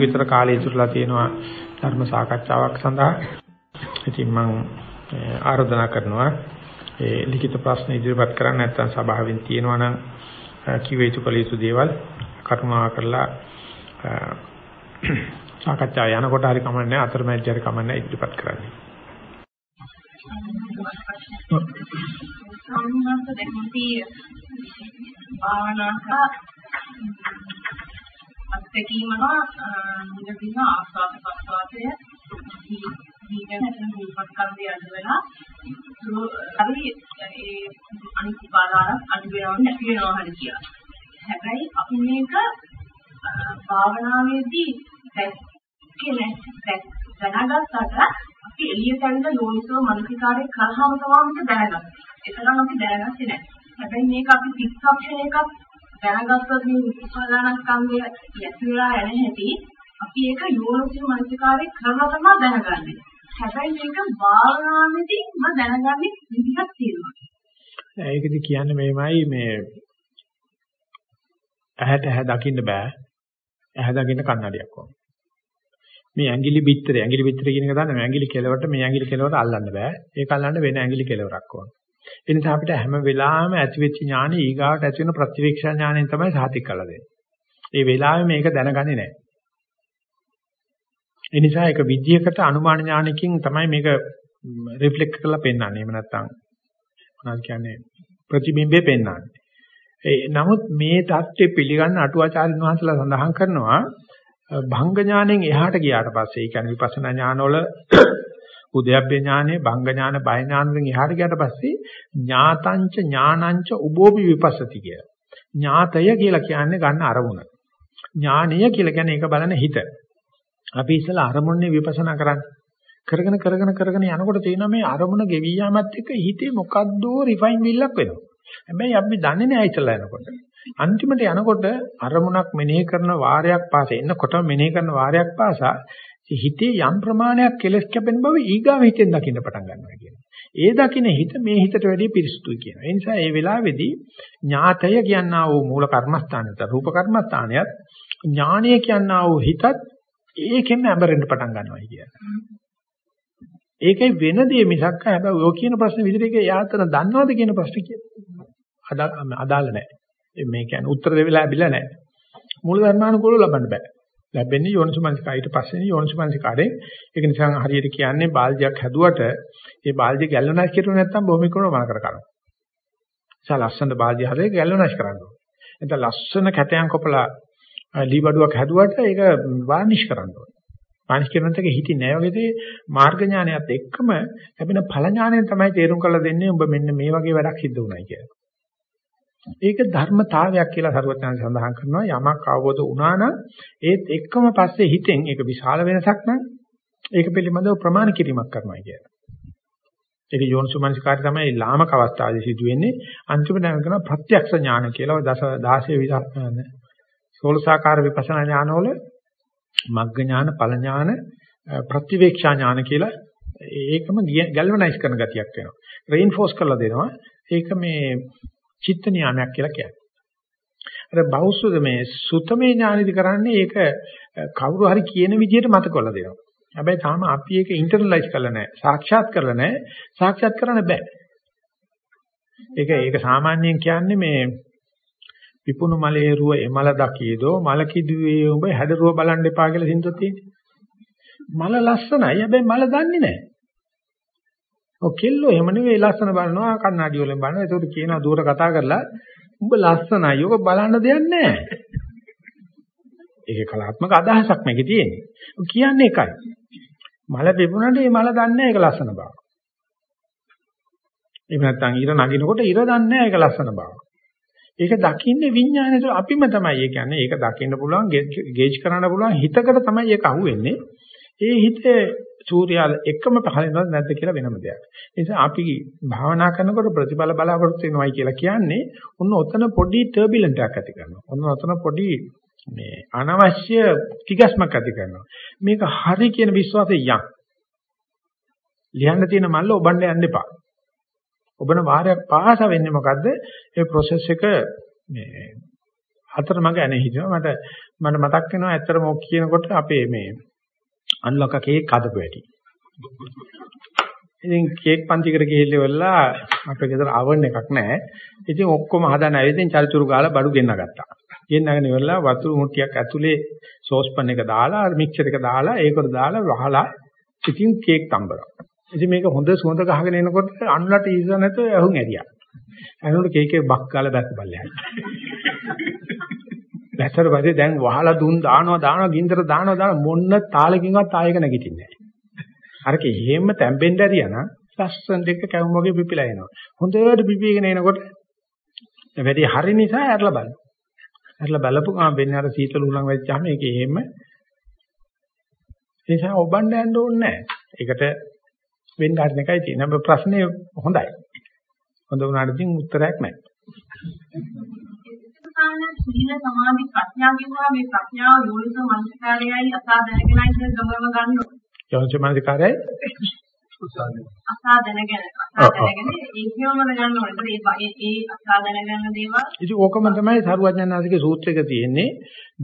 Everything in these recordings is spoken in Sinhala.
අපිට පැය පැය භාගෙක විතර කාලය ඉතුරුලා තියෙනවා ධර්ම සාකච්ඡාවක් සඳහා. ඉතින් මම ආරාධනා කරනවා ඒ ලිඛිත ප්‍රශ්න ඉදිරිපත් කරන්න නැත්නම් සභාවෙන් තියෙනවා නම් කිව යුතු කළ යුතු දේවල් කරුණා කරලා සාකච්ඡා යනකොට හරි කමන්නේ අතරමැද හරි කමන්නේ ඉදිරිපත් කරන්න. සම්මත දෙකති භාවනාක අත්දැකීමම මුලින්ම ආස්වාද ප්‍රසවාසය දීගෙන රූපත් කන්දේ අඩු වෙලා හරි ඒ අනිත් උපාදාන අඩු වෙනව නැති වෙනවා හරි කියලා. හැබැයි අපි මේක භාවනාවේදී දැක්කේ දැනගත්තට අපි එළියට ඇවිල්ලා යෝනිසෝ මනසිකාරය කරාම තමයි මේක දැනගන්නේ. ඒතරම් අපි දැනගත්තේ නැහැ. හැබැයි මේක අපි පික්සක්ෂණ එකක් දැනගත්තොත් මේ උපාදාන ස්කන්ධය යතිලා යන හැටි අපි ඒක යෝනිසෝ මනසිකාරය කරලා තමයි දැනගන්නේ. හැබැයි මේක භාවනාවේදී මම දැනගන්නේ විදිහක් තියෙනවා. ඒකද කියන්නේ මේමයි මේ ඇහැට ඇහැ දකින්න බෑ. ඇහැ දකින්න කන්නඩියක් වගේ. මේ ඇඟිලි බිත්තරේ ඇඟිලි බිත්තරේ කියන එක දන්න මේ ඇඟිලි කෙලවට මේ ඇඟිලි කෙලවට අල්ලන්න බෑ. ඒක අල්ලන්න වෙන ඇඟිලි කෙලවරක් ඕන. ඒ නිසා අපිට හැම වෙලාවෙම ඇතිවෙච්ච ඥානෙ ඊගාවට ඇති වෙන ප්‍රතිවීක්ෂා ඥාණයෙන් තමයි සාතික් කරලා දෙන්නේ. ඒ වෙලාවේ මේක දැනගන්නේ නැහැ. ඒ නිසා ඒක විද්‍යයකට අනුමාන ඥානකින් තමයි මේක රිෆ්ලෙක්ට් කරලා පෙන්වන්නේ. එහෙම නැත්නම් මොනවද කියන්නේ ප්‍රතිබිම්බේ පෙන්වන්නේ. ඒ නමුත් මේ தත්ත්වෙ පිළිගන්න අටුවාචාරින් වහන්සේලා සඳහන් කරනවා භංග ඥාණයෙන් එහාට ගියාට පස්සේ ඒ කියන්නේ විපස්සනා ඥානවල උද්‍යප්පේ ඥානෙ භංග ඥාන බය ඥානෙන් එහාට ගියාට පස්සේ ඥාතංච ඥානංච උභෝපි විපස්සති කිය. ඥාතය කියලා කියන්නේ ගන්න අරමුණ. ඥානීය කියලා කියන්නේ ඒක බලන හිත. අපි ඉස්සලා අරමුණේ විපස්සනා කරන්නේ. කරගෙන කරගෙන කරගෙන යනකොට තියෙනවා මේ අරමුණ ගෙවි යාමත් එක්ක හිතේ මොකද්දෝ රිෆයින් විල්ලක් වෙනවා. හැබැයි අපි දන්නේ නැහැ ඉතලා යනකොට. අන්තිමට යනකොට අරමුණක් මෙනෙහි කරන වාරයක් පාසා එන්නකොට මෙනෙහි කරන වාරයක් පාසා හිතේ යම් ප්‍රමාණයක් කෙලස් කැපෙන බව ඊගාව හිතෙන් දකින්න පටන් ගන්නවා කියනවා. ඒ දකින්න හිත මේ හිතට වැඩිය පිරිසුදුයි කියනවා. ඒ නිසා මේ වෙලාවේදී ඥාතය කියනා වූ මූල කර්මස්ථානයට රූප කර්මස්ථානයත් ඥානය කියනා වූ හිතත් ඒකෙන් ඇඹරෙන්න පටන් ගන්නවා කියනවා. ඒකයි වෙන දේ මිසක් හැබැයි ඔය කියන ප්‍රශ්නේ විදිහට ඒක යාතන දන්නවද කියන ප්‍රශ්නේ කියන්නේ. අදාළ නැහැ. මේ කියන්නේ උත්තර දෙවිලා ලැබිලා නැහැ. මූල ධර්මානුකූලව ලබන්න බෑ. ලැබෙන්නේ යෝනිසමනසිකායිට පස්සේ යෝනිසමනසිකාරේ. ඒක නිසා හරියට කියන්නේ බාල්දියක් හැදුවට ඒ බාල්දිය ගැල්වනයිස් කරුවේ නැත්නම් බොහොම ඉක්මනට මන කර කරනවා. ඒ ලස්සන බාල්දිය හදේ ගැල්වනයිස් කරන්න ඕනේ. එතන ලස්සන කැටයන් කොපලා ලී බඩුවක් හැදුවට ඒක වානිෂ් කරන්න ඕනේ. වානිෂ් කරනත් එක හිතේ නෑ වගේදී මාර්ග ඥානයත් එක්කම ලැබෙන ඵල ඥානයෙන් තමයි තේරුම් කරලා දෙන්නේ ඔබ මෙන්න මේ වගේ වැඩක් සිද්ධ වුණයි කියලා. ඒක ධර්මතාවයක් කියලා සරුවත්යන් සඳහන් කරනවා යමක් අවබෝධ වුණා නම් ඒත් එක්කම පස්සේ හිතෙන් ඒක විශාල වෙනසක් නම් ඒක පිළිබඳව ප්‍රමාණ කිරීමක් කරනවා කියලා. ඒක යෝනිසුමනසිකාරය තමයි ලාමක අවස්ථාවේදී සිදු වෙන්නේ අන්තිමට යනකන ප්‍රත්‍යක්ෂ ඥාන කියලා දස 16 විදර්ශන සෝලසාකාර විපස්සනා ඥානවල මග්ග ඥාන ඵල ඥාන ප්‍රතිවේක්ෂා ඥාන කියලා ඒකම ගැල්වනයිස් කරන ගතියක් වෙනවා. රේන්ෆෝස් කරලා දෙනවා. ඒක මේ චිත්ත නියාමයක් කියලා කියන්නේ. අර බෞද්ධ මේ සුතමේ ඥානෙදි කරන්නේ ඒක කවුරු හරි කියන විදිහට මතකවල දෙනවා. හැබැයි තාම අපි ඒක ඉන්ටර්නලයිස් කරලා නැහැ. සාක්ෂාත් කරලා නැහැ. සාක්ෂාත් කරන්න බෑ. ඒක ඒක සාමාන්‍යයෙන් කියන්නේ මේ විපුණු මලේ රුව එමල දකීදෝ මල කිදුවේ උඹ හැඩරුව බලන්න එපා කියලා සින්දුවක් තියෙන්නේ. මල ලස්සනයි. හැබැයි මල දන්නේ නැහැ. ඔය කෙල්ලෝ එහෙම නෙවෙයි ලස්සන බලනවා කන්නඩි වලින් බලනවා. ඒකට කියනවා දුර කතා කරලා උඹ ලස්සනයි. ඔක බලන්න දෙයක් නැහැ. ඒකේ කලාත්මක අදහසක් මේකේ තියෙන්නේ. කියන්නේ එකයි. මල පෙපුණාට මේ මල දන්නේ නැහැ ඒක ලස්සන බව. එහෙම නැත්නම් ඉර නගිනකොට ඉර දන්නේ නැහැ ඒක ලස්සන බව. ඒක දකින්නේ විඥානයේ අපිම තමයි. ඒ කියන්නේ ඒක දකින්න පුළුවන් ගේජ් කරන්න පුළුවන් හිතකට තමයි ඒක අහුවෙන්නේ. ඒ හිතේ සූර්යයා එකම පහළනවද නැද්ද කියලා වෙනම දෙයක්. ඒ නිසා අපි භාවනා කරනකොට ප්‍රතිඵල බලාපොරොත්තු වෙනවයි කියලා කියන්නේ ඔන්න ඔතන පොඩි ටර්බියලන්ට් එකක් ඇති කරනවා. ඔන්න ඔතන පොඩි මේ අනවශ්‍ය තිගස්මක් ඇති කරනවා. මේක හරි කියන විශ්වාසය යම්. ලියන්න තියෙන මල්ල ඔබන්න යන්න එපා. ඔබන වාරයක් පාස වෙන්නේ මොකද්ද? ඒ process එක මේ අතරමඟ ඇනේ හිටිනවා මට මට මතක් වෙනවා ඇත්තටම ඔක් කියනකොට අපේ මේ අන්ලොක කේක් හදපු හැටි. ඉතින් කේක් පන්තිකට ගිහිල්ලා අපේ ගෙදර oven එකක් නැහැ. ඉතින් ඔක්කොම හදන ඇවිදින් චල්චුරු ගාලා බඩු ගෙන්න ගත්තා. ගෙන්නගෙන ඉවරලා වතුර මුට්ටියක් ඇතුලේ සෝස් පන් එක දාලා මික්සර් එක දාලා ඒකට දාලා වහලා ඉතින් කේක් තම්බරා. ඉතින් මේක හොඳ සුවඳ ගහගෙන එනකොට අන්ලට ඊසන නැතුව ඇහුම් ඇරියා. එනකොට කේකේ බක් කාලා බැස්ස බල්ලයක්. බැස්සට පස්සේ දැන් වහලා දුන් දානවා දානවා ගින්දර දානවා දානවා මොන්න තාලකින්වත් ආයක නැගිටින්නේ නැහැ. අරක එහෙම තැම්බෙන්න ඇරියා නම් ලස්සන දෙක කැවුම් වගේ පිපිලා එනවා. හොඳට පිපිගෙන එනකොට වැඩි හරි නිසා ඇරලා බලන්න. ඇරලා බලපු ගමන් වෙන්නේ අර සීතල උලන් වෙච්චාම ඒක එහෙම ඒ නිසා ඔබන්න යන්න ඕනේ නැහැ. ඒකට වෙන්න හරින එකයි තියෙන. ප්‍රශ්නේ හොඳයි. හොඳ වුණාට ඉතින් උත්තරයක් නැහැ. සීල සමාධි ප්‍රඥා කියනවා මේ ප්‍රඥාව යෝනිසෝ මනසිකාරයයි අසා දැනගෙනයි කියන ගමම ගන්න ඕනේ. යෝනිසෝ මනසිකාරයයි අසා දැනගෙන අසා දැනගෙන ඒකම ගන්න ඕනේ. ඒ ඒ අසා දැනගන්න දේවල් ඉතින් ඕකම තමයි සරුවඥාන්සේගේ සූත්‍රයක තියෙන්නේ.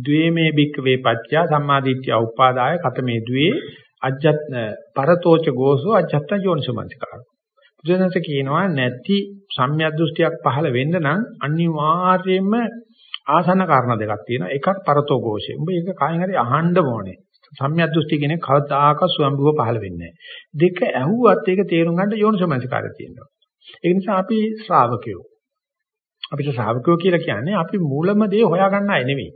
ද්වේමේ භික්ඛවේ පච්චා සම්මාදිට්ඨිය උපාදාය කතමේ ද්වේ අජ්ජත් පරතෝච ගෝසෝ අජ්ජත් යෝනිසෝ මනසිකාරය. බුදුදහම කියනවා නැති සම්‍යක් දෘෂ්ටියක් පහළ වෙන්න නම් අනිවාර්යයෙන්ම ආසන්න කාරණා දෙකක් තියෙනවා. එකක් පරතෝ ഘോഷය. උඹ ඒක කායින් හරි අහන්න ඕනේ. සම්‍යක් දෘෂ්ටි කෙනෙක් කවදාක ස්වයම්භුව පහළ වෙන්නේ නැහැ. දෙක ඇහුවත් ඒක තේරුම් ගන්න යෝනිසමනසිකාරය තියෙනවා. ඒ නිසා අපි ශ්‍රාවකයෝ. අපිට ශ්‍රාවකයෝ කියලා කියන්නේ අපි මූලම දේ හොයාගන්න අය නෙවෙයි.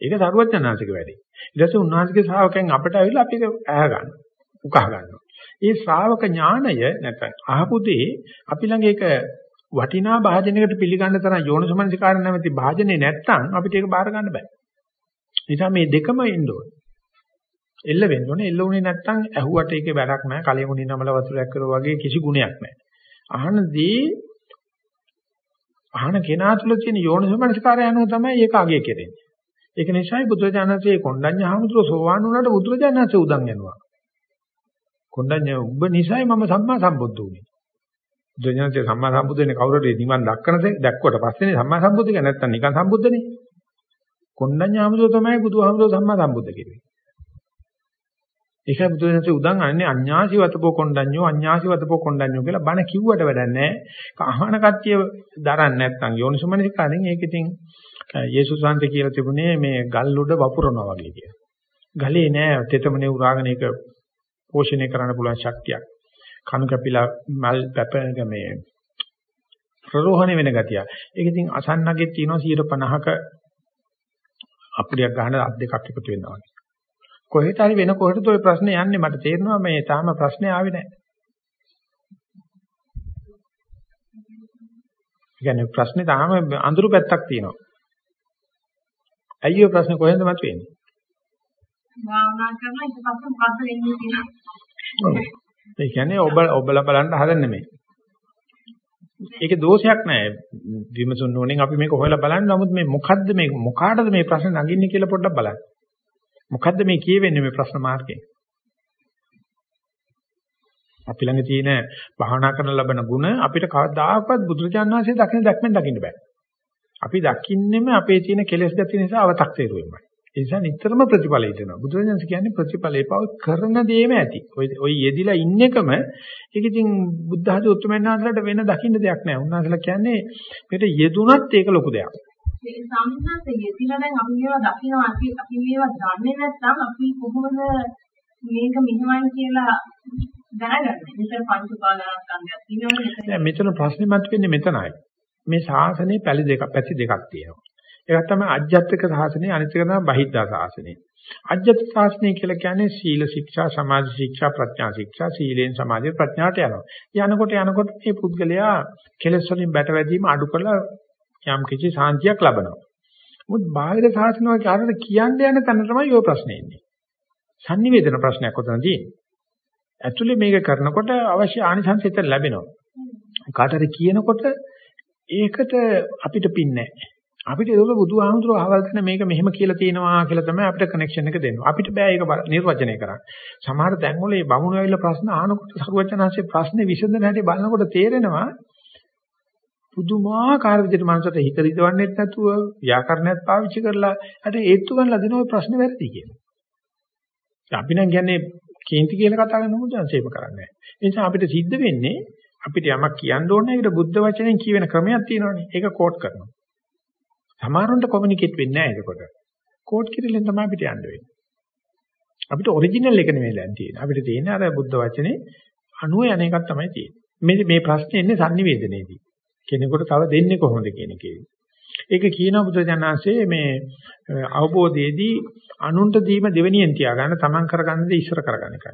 ඒක සරුවචනාංශික වැඩේ. ඊට පස්සේ උන්වහන්සේගේ ශ්‍රාවකයන් අපිට ඇවිල්ලා අපි ඒක ඇහ ගන්නවා. උකහා ගන්නවා. ඒ ශ්‍රාවක ඥාණය නැත්නම් අහපු දේ අපි ළඟ ඒක වටිනා භාජනයකට පිළිගන්න තරම් යෝනිසමනසිකාර නැමැති භාජනේ නැත්තම් අපිට ඒක බාර ගන්න බෑ. නිසා මේ දෙකම ඉන්න ඕනේ. එල්ල වෙන්න ඕනේ. එල්ල උනේ නැත්තම් ඇහුවට ඒකේ වැඩක් නැහැ. කලිමුණි නමල වතුරක් කරෝ වගේ කිසි ගුණයක් නැහැ. අහනදී අහන කෙනා තුළ තියෙන යෝනිසමනසිකාරය අනුව තමයි ඒක අගය කෙරෙන්නේ. ඒක නිසායි බුදුරජාණන්සේ කොණ්ඩඤ්ඤ හාමුදුරුවෝ සෝවාන් වුණාට බුදුරජාණන්සේ උදන් යනවා. කොණ්ඩඤ්ඤ ඔබ නිසායි මම සම්මා සම්බුද්ධ වුනේ. බුදුරජාණන්සේ සම්මා සම්බුද්ධ වෙන්නේ කවුරුද නිවන් දක්කනද දැක්කොට පස්සේනේ සම්මා සම්බුද්ධ කියන්නේ නැත්තම් නිකන් සම්බුද්ධනේ. කොණ්ඩඤ්ඤ හාමුදුරුවෝ තමයි බුදුහාමුදුරුවෝ සම්මා සම්බුද්ධ කියන්නේ. ඒකයි බුදුරජාණන්සේ උදන් අන්නේ අඤ්ඤාසි වතපෝ කොණ්ඩඤ්ඤෝ අඤ්ඤාසි වතපෝ කොණ්ඩඤ්ඤෝ කියලා බණ කිව්වට වැඩක් නැහැ. අහන කට්ටිය දරන්නේ නැත්තම් යෝනිසමනිකාරෙන් ඒක ඉතින් යේසුස් වහන්සේ කියලා තිබුණේ මේ ගල් උඩ වපුරනවා වගේ කියලා. ගලේ නෑ තෙතමනේ උරාගෙන ඒක පෝෂණය කරන්න පුළුවන් ශක්තියක්. කණු කැපිලා මල් පැපෙන මේ ප්‍රරෝහණය වෙන ගතිය. ඒක ඉතින් අසන්නගේ තියෙනවා 150ක අප්‍රියක් ගන්න අත් දෙකක් එකතු වෙනවා. කොහෙට හරි වෙන කොහෙටද ওই ප්‍රශ්නේ යන්නේ මට තේරෙනවා මේ තාම ප්‍රශ්නේ ආවේ නැහැ. කියන්නේ ප්‍රශ්නේ තාම අඳුරු පැත්තක් තියෙනවා. ඇයි ඔය ප්‍රශ්නේ කොහෙන්ද මතුවෙන්නේ? භාවනා කරලා ඊට පස්සේ මොකද්ද වෙන්නේ කියලා. ඒ කියන්නේ ඔබ ඔබලා බලන්න හදන්නේ නෙමෙයි. ඒක දෝෂයක් නෑ. විමසුන් ඕනේ අපි මේක හොයලා බලන්න. නමුත් මේ මොකද්ද මේ මොකාටද මේ ප්‍රශ්න නගින්නේ කියලා පොඩ්ඩක් බලන්න. මොකද්ද මේ කියවෙන්නේ මේ ප්‍රශ්න මාර්ගයෙන්? අපි ළඟ තියෙන භාවනා කරන ලබන ಗುಣ අපිට කවදාකවත් බුදුරජාණන් වහන්සේ දකින්න දැක්මෙන් දකින්න බෑ. අපි දකින්නේම අපේ තියෙන කෙලෙස් ගැති නිසා අවතක් තේරුවෙමයි. ඒ නිසා නිතරම ප්‍රතිඵල හිතනවා. බුදුරජාණන් කියන්නේ ප්‍රතිඵලේ පව කරන දේම ඇති. ඔය ඔය යෙදිලා ඉන්නකම ඒක ඉතින් බුද්ධ ආදී උත්තරමයන් වහන්සේලාට වෙන දකින්න දෙයක් නෑ. උන්වහන්සේලා කියන්නේ මේකට යෙදුනත් ඒක ලොකු දෙයක්. ඒ සම්මාසයේ යෙදිලා දැන් අපි මේවා දකිනවා අපි අපි මේවා දන්නේ නැත්නම් අපි කොහොමද මේක මෙහෙමයි කියලා දැනගන්නේ. මෙතන පංච උපාදානස්කන්ධයක් තියෙනවා. මෙතන ප්‍රශ්නේ මතුවෙන්නේ මෙතනයි. මේ ශාසනයේ පැලි දෙකක් පැති දෙකක් තියෙනවා. ඒකක් තමයි අජ්ජත්තික ශාසනය අනිත් එක තමයි බහිද්ධා ශාසනය. අජ්ජත් ශාසනය කියලා කියන්නේ සීල ශික්ෂා, සමාධි ශික්ෂා, ප්‍රඥා ශික්ෂා, සීලෙන් සමාධිය ප්‍රඥාට යනවා. යනකොට යනකොට මේ පුද්ගලයා කෙලෙස් වලින් බැටවැදීම අඩු කරලා යම් කිසි සාන්තියක් ලබනවා. මොකද බාහිර ශාසනවල කාටද කියන්න යන තැන තමයි ඔය ප්‍රශ්නේ ඉන්නේ. sannivedana ප්‍රශ්නයක් උතන තියෙන්නේ. ඇක්චුලි මේක කරනකොට අවශ්‍ය ආනිසංස හිත ලැබෙනවා. කාටද කියනකොට ඒකට අපිට පින්නේ නැහැ. අපිට ඒක බුදුහාමුදුරුවෝ අහවල් දෙන මේක මෙහෙම කියලා තියෙනවා කියලා තමයි අපිට කනෙක්ෂන් එක දෙන්නේ. අපිට බෑ ඒක නිර්වචනය කරන්න. සමහර තැන්වල මේ බමුණු ඇවිල්ලා ප්‍රශ්න අහනකොට සරුවචනහන්සේ ප්‍රශ්නේ විසඳන හැටි බලනකොට තේරෙනවා පුදුමාකාර විදිහට මනසට හිත රිදවන්නෙත් නැතුව ව්‍යාකරණයක් පාවිච්චි කරලා අර ඒත්තු ගන්නලා දෙන ওই ප්‍රශ්නේ වැරදි කියලා. අපි නම් කියන්නේ කේන්ති කියලා කතා කරන මොකද සේම කරන්නේ. ඒ නිසා අපිට සිද්ධ වෙන්නේ අපිට යමක් කියන්න ඕනේ ඒකට බුද්ධ වචනෙන් කියවෙන ක්‍රමයක් තියෙනවානේ. ඒක කෝට් කරනවා. සමහරවන්ට කොමියුනිකේට් වෙන්නේ නැහැ එතකොට. කෝට් කිරලෙන් තමයි අපිට යන්න වෙන්නේ. අපිට ඔරිජිනල් එක නෙමෙයි දැන් තියෙන්නේ. අපිට තියෙන්නේ අර බුද්ධ වචනේ අනුව යන එකක් තමයි තියෙන්නේ. මේ මේ ප්‍රශ්නේ එන්නේ sannivedanayේදී. කෙනෙකුට තව දෙන්නේ කොහොමද කියන එකේ. ඒක කියනවා බුදුජානනාංශයේ මේ අවබෝධයේදී අනුන්ට දීම දෙවෙනියෙන් තියාගන්න තමන් කරගන්න දේ ඉස්සර කරගන්න එක.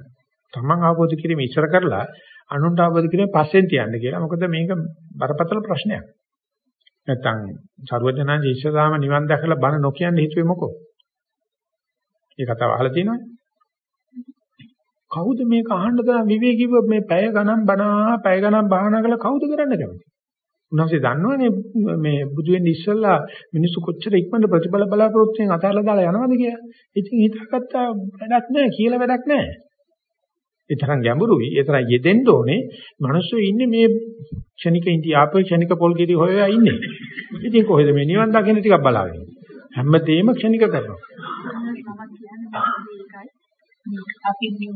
තමන් අවබෝධ කිරීම ඉස්සර කරලා අනුන්ට අවබෝධ කිරීම පස්සෙන් තියන්න කියලා. මොකද මේක බරපතල ප්‍රශ්නයක්. නැත්තම් සර්වඥාන්සේ ඉස්සරහාම නිවන් දැකලා බණ නොකියන්න හිතුවේ මොකෝ? ඒ කතාව අහලා තියෙනවනේ. කවුද මේක අහන්න තරම් විවේකීව මේ පැය ගණන් බණා පැය ගණන් භාවනා කරලා කවුද කරන්න කැමති? උන්වහන්සේ දන්නවනේ මේ බුදු වෙන්න ඉස්සෙල්ලා මිනිස්සු කොච්චර ඉක්මනට ප්‍රතිඵල බලාපොරොත්තු වෙන අතාරලා දාලා යනවද කියලා. ඉතින් හිතාගත්තා වැඩක් නැහැ කියලා වැඩක් නැහැ. ඒ තරම් ගැඹුරුයි. ඒ තරම් යෙදෙන්න ඕනේ. මිනිස්සු ඉන්නේ මේ ක්ෂණික ඉන්ටි ආපේ ක්ෂණික පොල් ගෙඩි හොයලා ඉන්නේ. ඉතින් කොහෙද මේ නිවන් දකින්න ටිකක් බලාගෙන. හැමදේම ක්ෂණික කරනවා. අපි මේ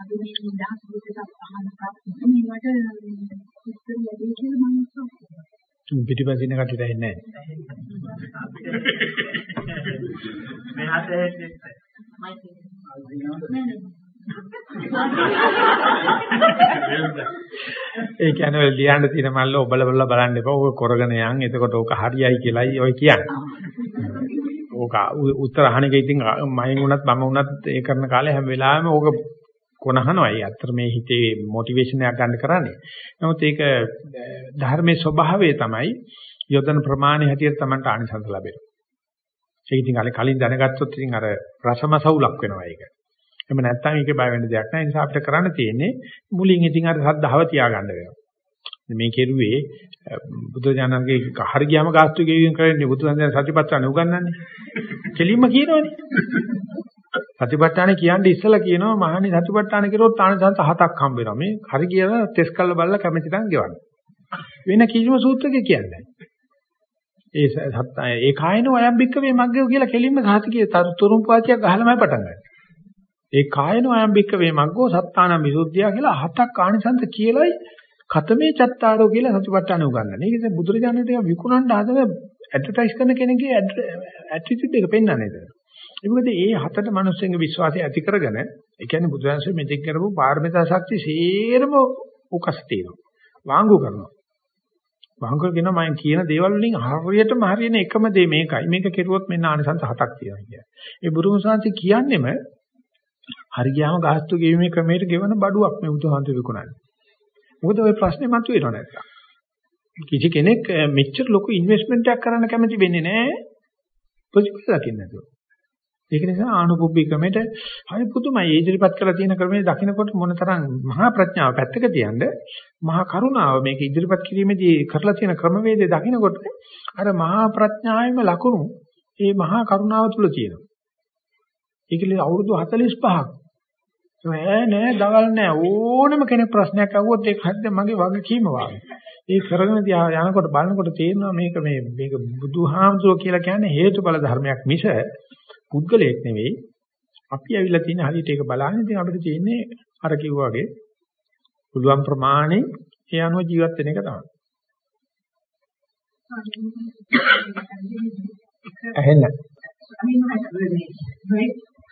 අපි මේ නිදහස් විදිහට අහන ප්‍රශ්න මේවට උත්තර ලැබෙයි කියලා මම හිතුවා. පිටිපස්සින කටට එන්නේ නැහැ. ඒ කියන්නේ ඔය ලියන්න තියෙන මල්ල ඔබල බල බලන්න එපා. ඕක කරගෙන යන්. එතකොට ඕක හරියයි කියලායි ඔය කියන්නේ. ඕක උත්තර අහන එක ඉතින් මයින් උනත් මම උනත් ඒ කරන කාලේ හැම වෙලාවෙම ඕක කොනහනවා. ඒ අතර මේ හිතේ මොටිවේෂන් එකක් ගන්න කරන්නේ. නමුත් ඒක ධර්මයේ ස්වභාවය තමයි යොදන ප්‍රමාණය හැටියට තමයි ආනිසංස ලැබෙන්නේ. ඒක ඉතින් අර කලින් දැනගත්තොත් ඉතින් අර රසමසවුලක් වෙනවා ඒක. එහෙම නැත්නම් ඒකේ බය වෙන්න දෙයක් නැහැ. ඒ නිසා අපිට කරන්න තියෙන්නේ මුලින් ඉතින් අර සද්ධාව තියාගන්න වෙනවා. මේ කෙරුවේ බුදුජානකගේ හරි ගියාම ගාස්තු ගෙවීම කරන්නේ බුදුසසුන සතිපට්ඨාන උගන්වන්නේ. කෙලින්ම කියනවනේ. සතිපට්ඨාන කියන්නේ ඉස්සලා කියනවා මහණනි සතිපට්ඨාන කිරුවොත් ආනසන්ත හතක් හම්බ වෙනවා. මේ හරි කියලා ටෙස්ට් කරලා බලලා කැමැති නම් ගෙවන්න. වෙන කිසිම සූත්‍රයක කියන්නේ ඒ ඒ කායන වයම්බික්ක මේ මග්ගය කියලා කෙලින්ම සාතිකයේ තුරුම් පාතියක් ගහලාමයි පටන් ගන්නේ. ඒ කායන වයම්බික්ක මේ මග්ගෝ සත්තාන විසුද්ධිය කියලා හතක් ආනිසන්ත කියලායි කතමේ චත්තාරෝ කියලා සතිපට්ඨාන උගන්වන්නේ. ඒක ඉතින් බුදුරජාණන් ටික විකුණන්න හදන ඇඩ්වර්ටයිස් කරන කෙනෙක්ගේ ඇටිටියුඩ් එක පෙන්වන්නේ ඒක. ඒ මොකද මේ හතට මිනිස්සුන්ගේ විශ්වාසය ඇති කරගෙන ඒ කියන්නේ බුදුරජාණන් මෙතෙක් කරපු පාරමිතා ශක්ති සේරම උකස් තියෙනවා. වාංගු කරනවා. වාංගු කියනවා මම කියන දේවල් වලින් හරියටම හරියන එකම දේ මේකයි. මේක කෙරුවොත් මෙන්න ආනිසංස හතක් තියෙනවා කියන්නේ. ඒ බුදුම සංසි කියන්නේම හරි ගියාම ගාස්තු ගෙවීමේ ක්‍රමයට ගෙවන බඩුවක් මේ බුදුහන්තු විකුණන්නේ. මොකද ওই ප්‍රශ්නේ මතුවෙනව නැත්තම්. කිසි කෙනෙක් මෙච්චර ලොකු ඉන්වෙස්ට්මන්ට් එකක් කරන්න කැමති වෙන්නේ නැහැ ප්‍රතිඵල දකින්න නැතුව. ඒක නිසා ආනුභුබ්බි ක්‍රමයට හරි පුදුමයි. ඒ ඉදිරිපත් කරලා තියෙන ක්‍රමයේ දකින්නකොට මොනතරම් මහා ප්‍රඥාව පැත්තක තියනද මහා කරුණාව මේක ඉදිරිපත් කිරීමේදී කරලා තියෙන ක්‍රමවේදය දකින්නකොට අර මහා ප්‍රඥාවෙම ලකුණු ඒ මහා කරුණාව තුල තියෙනවා. ඒකලේ අවුරුදු 45ක් නෑ නෑ දවල් නෑ ඕනම කෙනෙක් ප්‍රශ්නයක් අහුවොත් ඒක හරිද මගේ වගකීම වාගේ. ඒ කරගෙන තියා යනකොට බලනකොට තේරෙනවා මේක මේ මේක බුදුහාමුදුරුවෝ කියලා කියන්නේ හේතුඵල ධර්මයක් මිස පුද්ගලයෙක් නෙවෙයි. අපි ඇවිල්ලා තියෙන හරියට ඒක බලන්නේ ඉතින් අපිට තියෙන්නේ අර කිව්වා වගේ පුළුවන් ප්‍රමාණය ඒ අනුව ජීවත් වෙන එක තමයි. ඇහෙන්න.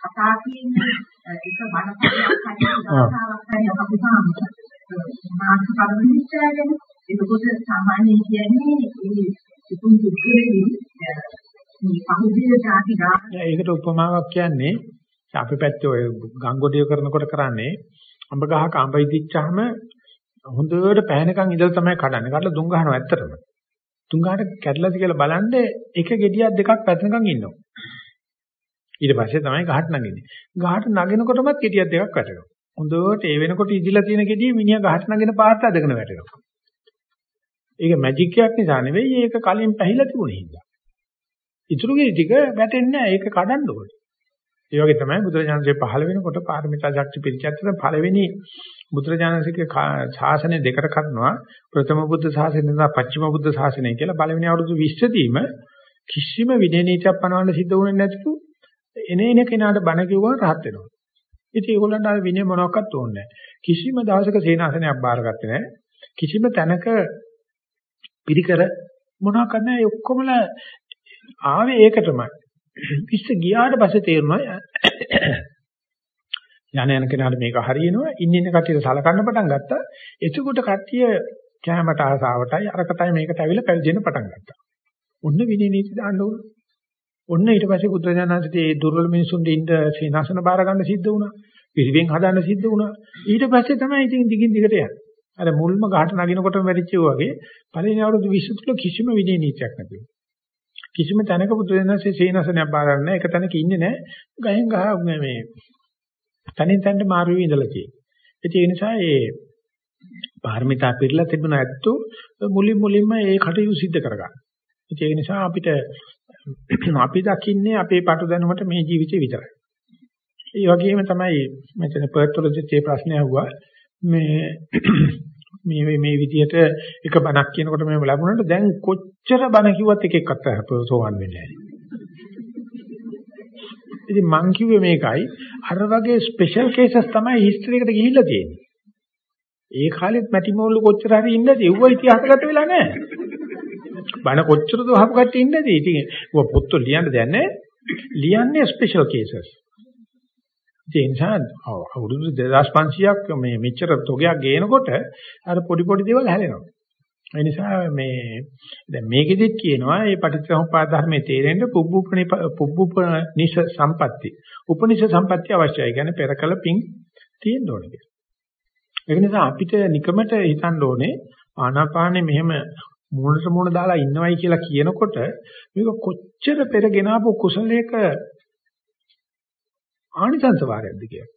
කතා කියන්නේ එක බණපදයක් හරි ගාථාවක් හරි අපි සාමත මානසික පරිවිචයගෙන එතකොට සාමාන්‍යයෙන් කියන්නේ මේ ඉතුම් දුක්ඛලෙදී මේ පහුගිය જાති ගා ඒකට උපමාවක් කියන්නේ අපි පැත්තේ ඔය ගංගොඩිය කරනකොට කරන්නේ අඹ ගහක අඹ ඉදිච්චාම හොඳට පැහැනකන් ඉඳලා තමයි කඩන්නේ. කඩලා දුම් ගහනවා ඇත්තටම. දුම් ගහට කැඩලාද කියලා බලන්නේ එක ගෙඩියක් දෙකක් පැත්තනකන් ඉන්නවා. ඊට පස්සේ තමයි ගහට නගින්නේ. ගහට නගිනකොටමත් ගෙඩියක් දෙකක් වැටෙනවා. හොඳට ඒ වෙනකොට ඉදිලා තියෙන ගෙඩිය මිනිහා ගහට නගින පාත් අදගෙන වැටෙනවා. ඒක මැජික් එකක් නිසා නෙවෙයි ඒක කලින් පැහිලා තිබුණේ හින්දා. ඉතුරු ගෙඩි ටික වැටෙන්නේ නැහැ ඒක කඩන්න ඕනේ. ඒ වගේ තමයි බුදුරජාණන්සේ පහළ වෙනකොට පාරමිතා ශක්ති පිළිච්ඡත්තර පළවෙනි බුදුරජාණන්සේගේ ශාසනය දෙකට කරනවා ප්‍රථම බුද්ධ ශාසනය සහ පච්චම බුද්ධ ශාසනය කියලා පළවෙනි අවුරුදු 20 දීම කිසිම විනය නීතියක් පනවන්න සිද්ධ වුණේ නැතිව එන එන කෙනාට බණ කිව්වම rahat වෙනවා. ඉතින් ඒගොල්ලන්ට ආ විනය මොනවාක්වත් ඕනේ නැහැ. කිසිම දවසක සේනාසනයක් බාරගත්තේ නැහැ. කිසිම තැනක පිරිකර මොනවාක්වත් නැහැ. ඔක්කොමලා ආවේ ඒකටමයි. පිස්ස ගියාට පස්සේ තේරුණා යන යන කෙනාට මේක හරියනවා ඉන්න ඉන්න කට්ටියට සලකන්න පටන් ගත්තා එතකොට කට්ටිය කැමට ආසාවටයි අරකටයි මේකට ඇවිල්ලා පැවිදෙන්න පටන් ගත්තා ඔන්න විනය නීති දාන්න ඕන ඔන්න ඊට පස්සේ බුද්ධජනනාථට මේ දුර්වල මිනිසුන්ට ඉන්න සීනාසන බාර ගන්න සිද්ධ වුණා පිරිවෙන් හදාන්න සිද්ධ වුණා ඊට පස්සේ තමයි ඉතින් දිගින් දිගට යන්නේ අර මුල්ම ගහට නගිනකොටම වැඩිච්ච වගේ පළවෙනි අවුරුදු 20 තුල කිසිම විනය නීතියක් නැතිව කිසිම තැනක බුදුරජාණන්සේ සීනසනයක් බාරන්න එක තැනක ඉන්නේ නැහැ. ගහෙන් ගහ මේ තනින් තනට මාරු වෙ ඉඳලා තියෙන්නේ. ඒ නිසා ඒ පාරමිතා පිළිලා තිබුණ ඇත්තෝ මුලින් මුලින්ම ඒ කටයුතු සිද්ධ කරගන්න. ඒ නිසා අපිට අපි දකින්නේ අපේ පටු දැනුමට මේ ජීවිතේ විතරයි. ඒ වගේම තමයි මෙතන පර්ට්වලජිත් මේ ප්‍රශ්නේ අහුවා මේ මේ මේ විදිහට එක බණක් කියනකොට මේ ලැබුණාට දැන් කොච්චර බණ කිව්වත් එක එකක් සෝවන් වෙන්නේ නැහැ. ඉතින් මං කිව්වේ මේකයි අර වගේ ස්පෙෂල් කේසස් තමයි හිස්ටරි එකට ගිහිල්ලා තියෙන්නේ. ඒ කාලෙත් මැටි මෝල්ල කොච්චර හරි ඉන්නද ඒව ඉතිහාසගත වෙලා නැහැ. බණ කොච්චර දහපු කට්ටිය ඉන්නද ඉතින් ඔය පොත්තු ලියන්න දෙයක් නැහැ. ලියන්නේ ස්පෙෂල් කේසස්. ඒ නිසා අවුරුදු 2500ක් මේ මෙච්චර තොගයක් ගේනකොට අර පොඩි පොඩි දේවල් හැලෙනවා. ඒ නිසා මේ දැන් මේකෙදිත් කියනවා මේ පටිච්චසමුප්පාද ධර්මයේ තේරෙන්න පුබ්බුපනි පුබ්බුපනිස සම්පatti. උපනිෂ සම්පatti අවශ්‍යයි. කියන්නේ පෙරකල පිං තියෙන්න ඕනේ කියලා. ඒක නිසා අපිට නිකමට හිතන්න ඕනේ ආනාපානෙ මෙහෙම මූණට මූණ දාලා ඉන්නවයි කියලා කියනකොට මේක කොච්චර පෙරගෙන ආපු කුසලයක ආනිසංස වාරයක්ද කියලා.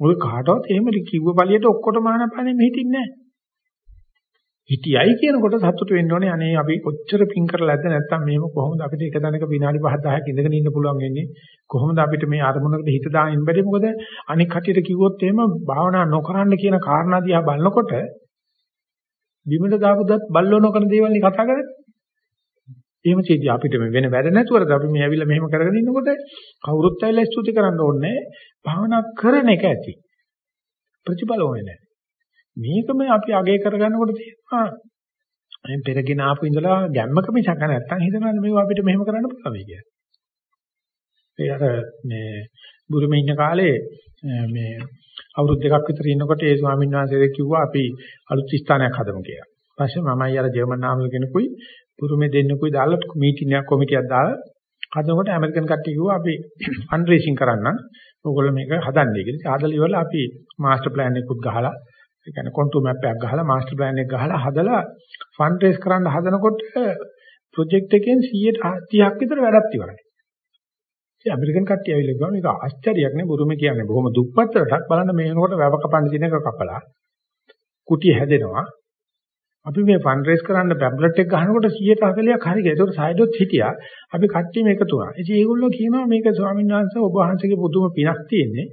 මොකද කාටවත් එහෙම කිව්ව පළියට ඔක්කොටම ආනපානෙ මෙහිටින්නේ නැහැ. හිටියයි කියනකොට සතුට වෙන්න ඕනේ අනේ අපි කොච්චර පින් කරලාද නැත්නම් මේව කොහොමද අපිට එක දණක විනාඩි 5 10ක් ඉඳගෙන ඉන්න පුළුවන් වෙන්නේ කොහොමද අපිට මේ අරමුණකට හිත දාන්න බැරි මොකද අනික් කටියට කිව්වොත් එහෙම භාවනා නොකරන්න කියන කාරණා දිහා බලනකොට බිමට දාපුදත් බල්ලෝ නොකරන දේවල් නේ කතා කරන්නේ. එහෙම චේති අපිට මේ වෙන වැඩ නැතුවද අපි මේ ඇවිල්ලා මෙහෙම කරගෙන ඉන්නකොට කවුරුත් ඇවිල්ලා ස්තුති කරන්න ඕනේ භාවනා කරන එක ඇති. ප්‍රතිඵල ඕනේ නැහැ. මේකම අපි අගය කරගන්නකොට තේරෙනවා මේ පෙරගෙන ආපු ඉඳලා ගැම්මක මිසක නැත්තම් හිතනවාද මේව අපිට මෙහෙම කරන්න පුළුවන් වෙයි කියලා. ඒ අර මේ බුරුමේ ඉන්න කාලේ මේ අවුරුදු දෙකක් විතර ඉන්නකොට ඒ ස්වාමීන් වහන්සේ කිව්වා අපි අලුත් ස්ථානයක් හදමු කියලා. ඊපස්සේ මමයි අර ජර්මන් නාමල කෙනෙකුයි බුරුමේ දෙන්නෙකුයි දාලා මීටින් එකක් කොමිටියක් දාලා හදනකොට ඇමරිකන් කට්ටිය කිව්වා අපි ෆන්ඩ් රේසින් කරන්න ඕගොල්ලෝ මේක හදන්නේ කියලා. ආදල ඉවරලා අපි මාස්ටර් ප්ලෑන් එකකුත් ගහලා ඒ කියන්නේ කොන්ටුර් මැප් එකක් ගහලා මාස්ටර් ප්ලෑන් එක ගහලා හදලා ෆන්ඩ් රේස් කරන්න හදනකොට ප්‍රොජෙක්ට් එකෙන් 130ක් විතර වැඩක් ඉවරයි. ඉතින් ඇමරිකන් කට්ටිය ඇවිල්ලා ගියා මේක ආශ්චර්යයක් නේ බුරුමේ කියන්නේ බොහොම දුප්පත් රටක් බලන්න මේනකොට වැව කපන්න දින එක කපලා කුටි හැදෙනවා. අපි මේ ෆන්ඩ් රේස් කරන්න පැම්ප්ලට් එක ගහනකොට 140ක් හරි ගියා. ඒකට සයිඩොත් හිටියා. අපි කට්ටියම එකතු වුණා. ඉතින් ඒගොල්ලෝ කියනවා මේක ස්වාමීන් වහන්සේ ඔබ වහන්සේගේ පුදුම පිනක් තියෙන්නේ.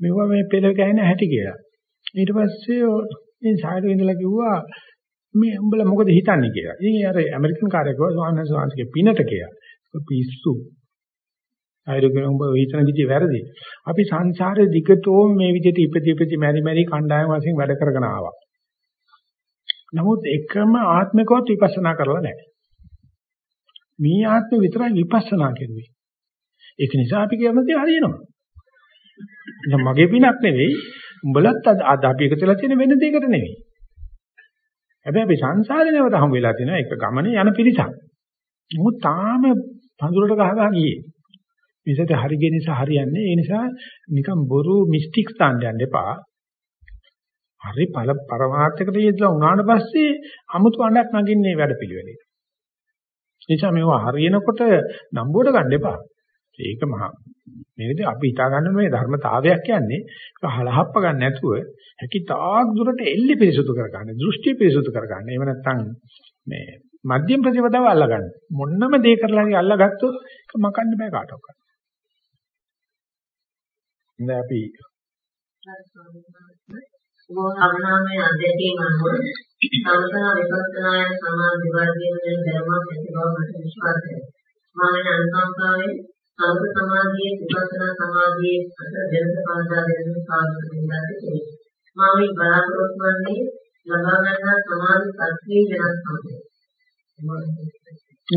මෙවුවා මේ පෙළ ගැහෙන හැටි කියලා. ඊට පස්සේ මේ සායර ඉඳලා කිව්වා මේ උඹලා මොකද හිතන්නේ කියලා. ඉතින් අර ඇමරිකන් කාර්යයක් කිව්වා ස්වාමීන් වහන්සේගේ පිනට කියලා. පිස්සු. ආයුර්වේද උඹ හිතන විදිහ වැරදි. අපි සංසාරේ දිගටම මේ විදිහට ඉපදි ඉපදි මෙරි මෙරි කණ්ඩායම් වශයෙන් වැඩ කරගෙන ආවා. නමුත් එකම ආත්මිකවත් විපස්සනා කරලා නැහැ. මේ ආත්ම විතරයි විපස්සනා කරුවේ. ඒක නිසා අපි කියන දේ හරියනවා. දැන් මගේ පිනක් නෙවෙයි උඹලත් අද අපි එකතුලා තියෙන වෙන දෙයකට නෙවෙයි. හැබැයි අපි සංසාරේ නැවත හම් වෙලා තියෙනවා එක ගමනේ යන පිරිසක්. මොහොත් තාම පඳුරට ගහ ගහ ගියේ. මේසට හරිය නිසා හරියන්නේ ඒ නිසා නිකන් බොරු මිස්ටික්ස් දාන්න යන්න එපා. හරි පළ පරමාර්ථයකට යෙදලා උනාට පස්සේ 아무තු අඬක් නගින්නේ වැඩපිළිවෙලේ. ඒ නිසා මේවා හරියනකොට නම්බුවට ගන්න එපා. ඒක මහා මේකද අපි හිතා ගන්න මේ ධර්මතාවයක් කියන්නේ ඒක හලහප්ප ගන්න නැතුව හැකිතාක් දුරට එල්ලි පිරිසුදු කරගන්න දෘෂ්ටි පිරිසුදු කරගන්න එහෙම නැත්නම් මේ මධ්‍යම ප්‍රතිපදාව අල්ලගන්න මොන්නම දේ කරලා හරි අල්ලගත්තොත් ඒක මකන්න බෑ කාටවත් ඉතින් අපි වහනාමයේ අධ්‍යයනය අනුව සමතන විපස්සනා යන සමාධි වර්ගයෙන් වෙන ධර්මයක් ඇති බව මට විශ්වාසයි. මා වෙන අනුකම්පාවෙන් සමත සමාධියේ විපස්සනා සමාධියේ අතර වෙනස පාදා දෙන්න සාර්ථක වෙනවා කියන්නේ. මා මේ බලාපොරොත්තු වන්නේ ලබා ගන්නා සමාධි ශක්තිය වෙනස්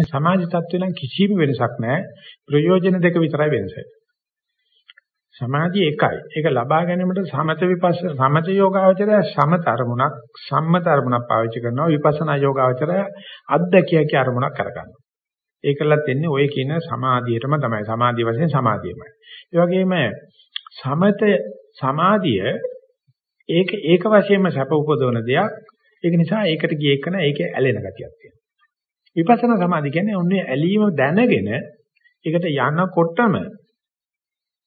සමාධි තත්ත්වෙ නම් කිසිම වෙනසක් නැහැ. ප්‍රයෝජන දෙක විතරයි වෙනස. සමාධිය එකයි. ඒක ලබා ගැනීමට සමත විපස්ස සමත යෝගාවචරය සමත අරමුණක් සම්මත අරමුණක් පාවිච්චි කරනවා විපස්සනා යෝගාවචරය අද්දකියක අරමුණක් කරගන්නවා. ඒකලත් එන්නේ ඔය කියන සමාධියටම තමයි. සමාධිය වශයෙන් සමාධියමයි. ඒ වගේම සමත සමාධිය ඒක ඒක වශයෙන්ම සැප උපදවන දෙයක්. ඒක නිසා ඒකට ගිය එකන ඒකේ ඇලෙන ගතියක් තියෙනවා. විපස්සනා සමාධිය කියන්නේ ඔන්නේ ඇලීම දැනගෙන ඒකට යනකොටම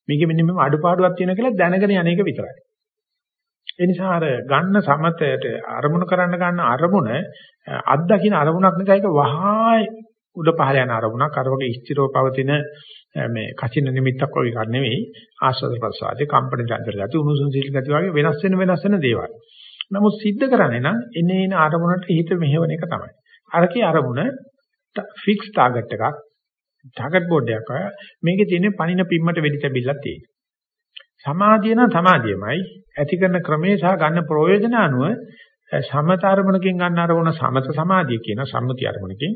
මේකෙ මෙන්න මේ අඩුපාඩුවක් තියෙනවා කියලා දැනගෙන යන්නේක විතරයි. ඒ නිසා අර ගන්න සමතයට අරමුණු කරන්න ගන්න අරමුණ අත්දකින්න අරමුණක් නෙවෙයි ඒක වහායි උඩ පහළ යන අරමුණක් අර වගේ ස්ථිරව පවතින මේ කචින නිමිත්තක් වගේ එකක් නෙවෙයි ආස්වාද ප්‍රසආදී කම්පන චන්දර ගති උණුසුම් සීල ගති වගේ වෙනස් වෙන වෙනස් වෙන දේවල්. නමුත් සිද්ධ කරන්නේ නම් එනේ එන අරමුණට හිත මෙහෙවන එක තමයි. අරකේ අරමුණ ෆික්ස් ටාගට් එකක් ටාගට් බෝඩ් එකක් අය මේකේ තියෙන පණින පිම්මට වෙඩි තැබිල්ලක් තියෙනවා. සමාධිය නම් සමාධියමයි ඇති කරන ක්‍රමේ සහ ගන්න ප්‍රයෝජන අනුව සමත අරමුණකින් ගන්න අරමුණ සමත සමාධිය කියන සම්මුති අරමුණකින්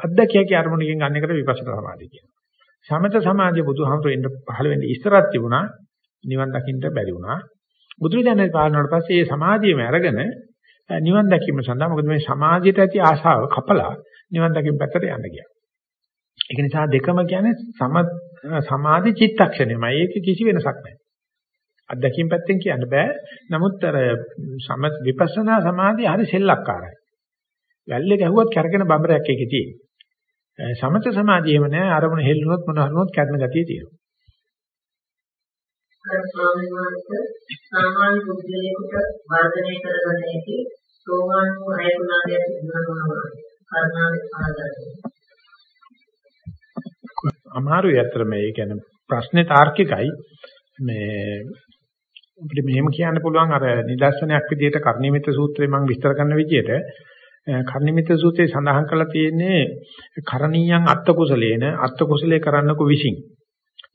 අද්දකියක අරමුණකින් ගන්න එකට විපස්සනා සමාධිය කියනවා. සමත සමාධිය බුදුහාමුදුරෙන් පහළ වෙන්නේ ඉස්සරත් තිබුණා නිවන් දකින්න බැරි වුණා. බුදුරජාණන් පාලනකට පස්සේ මේ සමාධියම අරගෙන නිවන් දැකීම සඳහා මොකද මේ සමාධියට ඇති ආශාව කපලා නිවන් දැකීම පැත්තට යන්න ගියා. ඒක නිසා දෙකම කියන්නේ සම සමාධි චිත්තක්ෂණයමයි. ඒක කිසි වෙනසක් නැහැ. අත්දැකීම් පැත්තෙන් කියන්න බෑ. නමුත් අර සම විපස්සනා සමාධිය හරි සෙල්ලක්කාරයි. වැල්ලේ ගැහුවත් කැරකෙන බඹරයක් එකේ තියෙන. සමත සමාධියම නෑ අරමුණ හෙල්ලුනොත් මොන හරුනොත් කැඩෙන ගතිය තියෙනවා. සාමාන්‍ය පුද්ගලයෙකුට වර්ධනය කරගන්න හැකි සෝවාන් වූ අයුණාගේ සිදුවනවා. කර්ණාවේ ආදායයි. අමාරුයි අතර මේ. කියන්නේ ප්‍රශ්නේ තාර්කිකයි. මේ අපිට මෙහෙම කියන්න පුළුවන් අර නිදර්ශනයක් විදිහට කර්ණිමිත සූත්‍රේ මම විස්තර කරන විදිහට කර්ණිමිත සූත්‍රයේ සඳහන් කරලා තියෙන්නේ කරණීයන් අත්ත කුසලේන අත්ත කුසලේ කරන්නකු විසින්.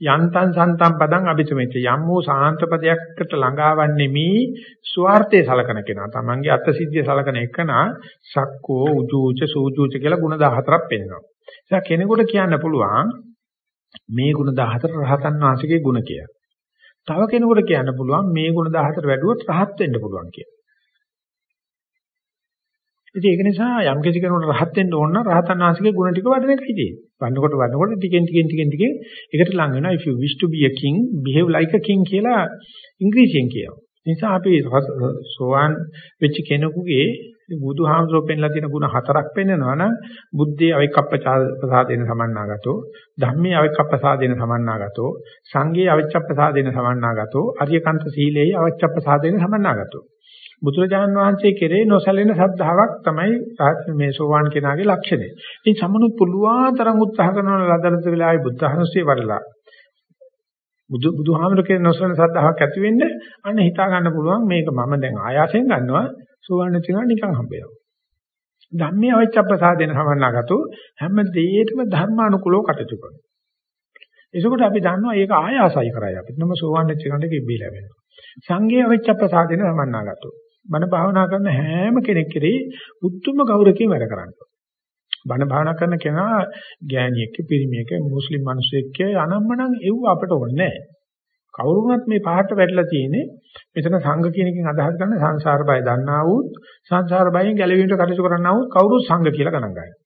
යන්තං සන්තම් පදං අභිසමෙච්ච යම් වූ සාන්තපදයකට ළඟාවන්නේ මී ස්වార్థයේ සලකන කෙනා. තමන්ගේ අත්සිද්ධිය සලකන එකනා සක්කෝ උදූච සූදූච කියලා ಗುಣ 14ක් පෙන්වනවා. ඒක කෙනෙකුට කියන්න පුළුවන් මේ ගුණ 14 රහතන් වහන්සේගේ ගුණ කියලා. තව කෙනෙකුට කියන්න පුළුවන් මේ ගුණ 14 වැඩුවොත් රහත් වෙන්න පුළුවන් කියලා. ඉතින් ඒක නිසා යම් කිසි කෙනෙකුට රහත් වෙන්න ඕන නම් රහතන් වහන්සේගේ ගුණ ටික වඩන එකයි තියෙන්නේ. වන්නකොට වන්නකොට ටිකෙන් ටිකෙන් ටිකෙන් ටිකෙන් එකට ලඟ වෙනවා. if you wish to be a king behave like a king කියලා ඉංග්‍රීසියෙන් කියනවා. නිසා අපි සෝවාන් වෙච්ච කෙනෙකුගේ බුදුහාමුදුරුවෝ පෙන්ලා තියෙන ಗುಣ හතරක් පෙන්නනවා නම් බුද්ධේ අවික්කප්පසාදේන සමන්නාගතෝ ධම්මේ අවික්කප්පසාදේන සමන්නාගතෝ සංඝේ අවිච්ඡප්පසාදේන සමන්නාගතෝ අරියකන්ත සීලේ අවිච්ඡප්පසාදේන සමන්නාගතෝ බුදුරජාණන් වහන්සේ කෙරේ නොසැලෙන ශ්‍රද්ධාවක් තමයි මේ සෝවාන් කෙනාගේ ලක්ෂණය. ඉතින් සමනුත් පුළුවන් තරම් උත්සාහ කරන ලදරත වෙලාවේ බුද්ධ හනුස්සේ වරලා බුදු බුදුහාමරකේ නොසලෙන ශ්‍රද්ධාවක් ඇති වෙන්න අන්න හිතා ගන්න පුළුවන් මේක මම දැන් ආයාසයෙන් ගන්නවා. සෝවාන් වෙනවා නිකන් හම්බෙනවා. ධම්මේ අවච්ඡප්පසාදෙන සමන්නාගතෝ හැම දෙයකම ධර්මානුකූලව කටයුතු කරනවා. ඒකෝට අපි දන්නවා ඒක ආයාසයි කරයි අපිට. නම සෝවාන් වෙච්ච කෙනෙක් ඉබ්බී ලැබෙනවා. සංඝේ අවච්ඡප්පසාදෙන සමන්නාගතෝ. බණ භාවනා කරන හැම කෙනෙක් කෙරෙහි උත්තුම ගෞරවකින් වැඩ කරනවා. බණ භාවනා කරන කෙනා ගෑණියෙක්, පිරිමියෙක්, මුස්ලිම් මිනිසෙක් අනම්මනම් එව්ව අපට ඕනේ නැහැ. කවුරුණත් මේ පහට වැටලා තියෙන්නේ මෙතන සංඝ කියන එකෙන් අදහස් කරන සංසාර බය දන්නා වූත් සංසාර බයෙන් ගැලවීමට කටයුතු කරන්නා වූත් කවුරුත් සංඝ කියලා ගණන් ගන්නවා.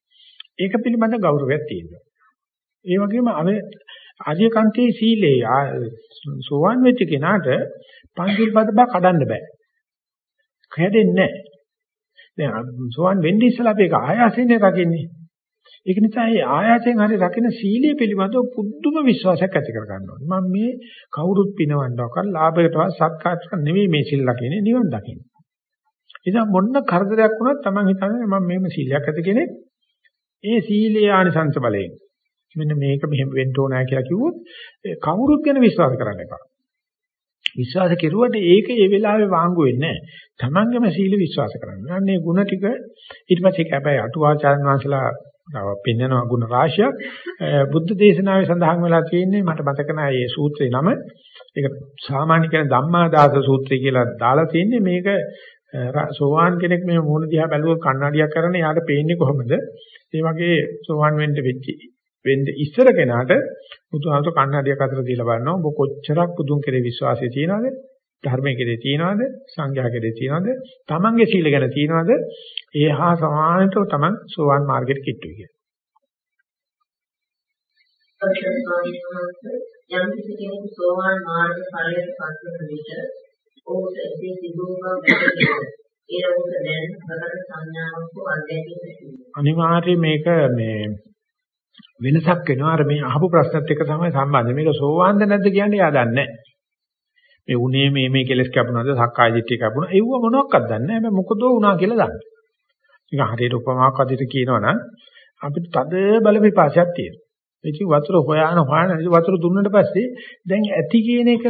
ඒක පිළිබඳ ගෞරවයක් තියෙනවා. ඒ වගේම අර ආර්යකාන්තයේ සීලේ සෝවාන් වෙච්ච කෙනාට පංචිල් පද බා කඩන්න බෑ. කැඩෙන්නේ නැහැ. දැන් සෝවාන් වෙන්නේ ඉස්සලා අපි ඒක ආයාසෙන්නේ රකින්නේ. ඒක නිසා මේ ආයාසයෙන් හරි රකින්න සීලය පිළිබඳව පුදුම විශ්වාසයක් ඇති කර ගන්න ඕනේ. මම මේ කවුරුත් පිනවන්නව කල් ලාභයටවත් සත්කාරයට නෙවෙයි මේ සිල් ලකිනේ නිවන් දකින්න. ඉතින් මොන්න කරදරයක් වුණත් Taman හිතන්නේ මම මේම සීලයක් ඇති කෙනෙක්. ඒ සීලේ ආනිසංස බලයෙන් මෙන්න මේක මෙහෙම වෙන්න ඕනෑ කියලා කිව්වොත් කවුරුත් ගැන විශ්වාස කරන්න එපා. විශ්වාස කෙරුවට ඒක ඒ වෙලාවේ වාංගු වෙන්නේ නැහැ. Tamangema සීල විශ්වාස කරන්න. අන්නේ ಗುಣ ටික ඊට පස්සේ ඒක හැබැයි අටුවාචාර්ය වංශලා තව පින්නනවා ಗುಣ රාශියක් බුද්ධ දේශනාවේ සඳහන් වෙලා තියෙන්නේ මට මතක නැහැ මේ සූත්‍රේ නම. ඒක සාමාන්‍ය කියන ධම්මාදාස සූත්‍රය කියලා දාලා තියෙන්නේ මේක සෝවාන් කෙනෙක් මේ මොන දිහා බැලුවොත් කන්නඩියක් කරන යාට පේන්නේ කොහොමද? ඒ වගේ සෝවාන් වෙන්න වෙච්චි වෙන්න ඉස්සර කෙනාට බුදුහාමතු කන්නඩියක් අතර දීලා බලනවා ඔබ කොච්චරක් බුදුන් කෙරේ විශ්වාසය තියනවද? ධර්මයේ කෙරේ තියනවද? සංඝයා කෙරේ තියනවද? තමන්ගේ සීල ගැන තියනවද? ඒ හා සමානව තමන් සෝවාන් මාර්ගයට කිට්ටුයි කියලා. යම් කිසි කෙනෙකු සෝවාන් මාර්ග ඵලයට පත් වෙන විට ඔහුට එසේ සිදු වූ බව ඒ ඔහුට දැන් ප්‍රකට සංඥාවක් හෝ අත්දැකීමක් අනිවාර්යයෙන් මේක මේ වෙනසක් වෙනවා අර මේ අහපු ප්‍රශ්නත් එක්ක තමයි සම්බන්ධ. මේක සෝවාන්ද නැද්ද කියන්නේ එයා දන්නේ නැහැ. මේ උනේ මේ මේ කෙලස් කැපුණාද සක්කාය දිට්ඨිය කැපුණා. ඒව මොනවක්වත් දන්නේ නැහැ. හැබැයි මොකද වුණා කියලා දන්නේ. නිකන් හරියට උපමාවක් අදිට කියනවනම් අපිට තද බල පිපාසයක් තියෙනවා. ඉතින් වතුර හොයාන හොයාන වතුර දුන්නට පස්සේ දැන් ඇති කියන එක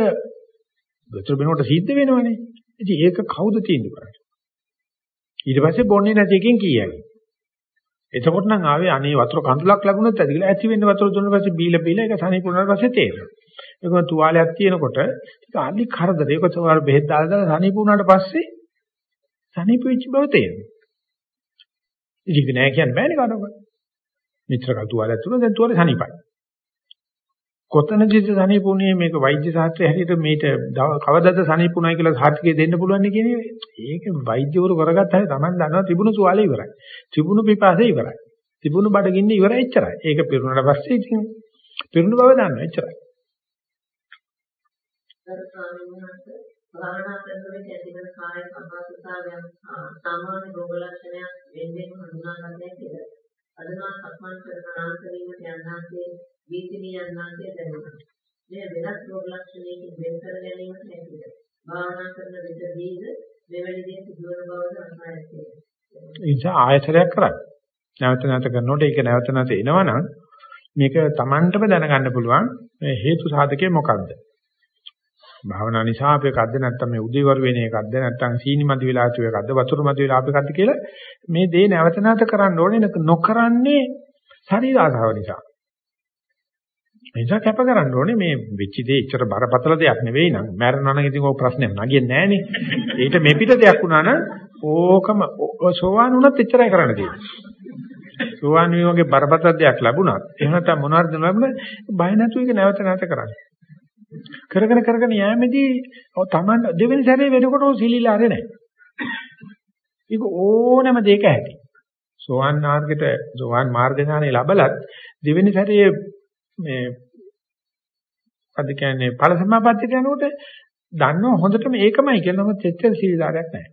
වතුර බිනකොට සිද්ධ වෙනවනේ. ඉතින් ඒක කවුද තීන්දුව කරන්නේ? ඊට පස්සේ බොන්නේ නැති එකෙන් කීයයි. එතකොට නම් ආවේ අනේ වතුර කඳුලක් ලැබුණොත් ඇති කියලා ඇති වෙන්න වතුර දුන්න පස්සේ බීලා බීලා ඒක සනීපුණාට පස්සේ තේරෙනවා. ඒකම තුවාලයක් තියෙනකොට ඒක අලි කරදර. ඒක සමහර බෙහෙත් දාලා දාලා සනීපුණාට පස්සේ සනීප වෙච්ච බව තේරෙනවා. ඉතින් නෑ කියන්න බෑනේ කාටවත්. මෙච්චර කල් තුවාලයක් තුන දැන් තුවාලේ සනීපයි. කොතනදීද සනීපුණේ මේක වෛද්‍ය ශාස්ත්‍රයේ හැටියට මේට කවදද සනීපුණයි කියලා සාහිත්‍යයේ දෙන්න පුළුවන් නේ කියන්නේ. ඒක වෛද්‍යවරු කරගත්ත හැටි Taman දන්නවා තිබුණු තුවාලේ ඉවරයි. තිබුණු පිපාසය ඉවරයි. තිබුණු බඩගින්න ඉවරයි එච්චරයි. ඒක පිරුණාට පස්සේ ඉතින් පිරුණු බව දන්නවා එච්චරයි. භාවනා කරනකොට ඇතිවන කාය සම්පස්සතාවයන් සාමාන්‍ය රෝග ලක්ෂණයක් වෙන්නේ හඳුනා ගන්නයි කියලා. අදමා සක්මන් කරන ආන්තරීමට යන්නාසේ වීතිනී යන්නාසේ දැනෙනවා. මේ වෙනස් රෝග ලක්ෂණයකින් වෙන් කර ගැනීමට හැකිද? භාවනා කරන විටදීද මෙවැනි දේ සිදුවන බවද අසහායයි. ඒ ආයතරයක් කරන්න. නැවත නැවත කරනකොට ඒක නැවත නැවත එනවනම් මේක Tamanටම දැනගන්න පුළුවන් හේතු සාධකේ මොකක්ද? භාවනා නිසා අපි එකක්ද නැත්නම් මේ උදේවරු වෙන එකක්ද නැත්නම් සීනි මදි වෙලා තු එකක්ද වතුර මදි වෙලා අපි එකක්ද කියලා මේ දේ නැවත නැවත කරන්න ඕනේ නොකරන්නේ ශරීර ආධාව නිසා. එනිසා කැප කරන්න ඕනේ මේ වෙච්ච දේ ඉච්චර බරපතල දෙයක් නෙවෙයි නං මැරෙනවා නම් ඉතින් ඔය ප්‍රශ්නයක් නගින්නේ නැහනේ. ඊට මෙපිට දෙයක් වුණා නම් ඕකම සෝවාන් වුණත් එච්චරයි කරන්න තියෙන්නේ. සෝවාන් වගේ බරපතල දෙයක් ලැබුණත් එහෙම නැත්නම් මොනවාරද ලැබුණත් බය නැතුව ඒක නැවත නැවත කරන්න. කරගෙන කරගෙන යෑමේදී ඔය Taman දෙවෙනි සැරේ වෙනකොට ඔය සිලිලා හරි නැහැ. ඒක ඕනම දෙයක ඇති. සෝවාන් මාර්ගයට සෝවාන් මාර්ග ඥානෙ ලැබලත් දෙවෙනි සැරේ මේ අද කියන්නේ ඵල සමාපත්තියට යනකොට දන්නව හොඳටම ඒකමයි කියලා නමුත් එච්චර සීලාරයක් නැහැ.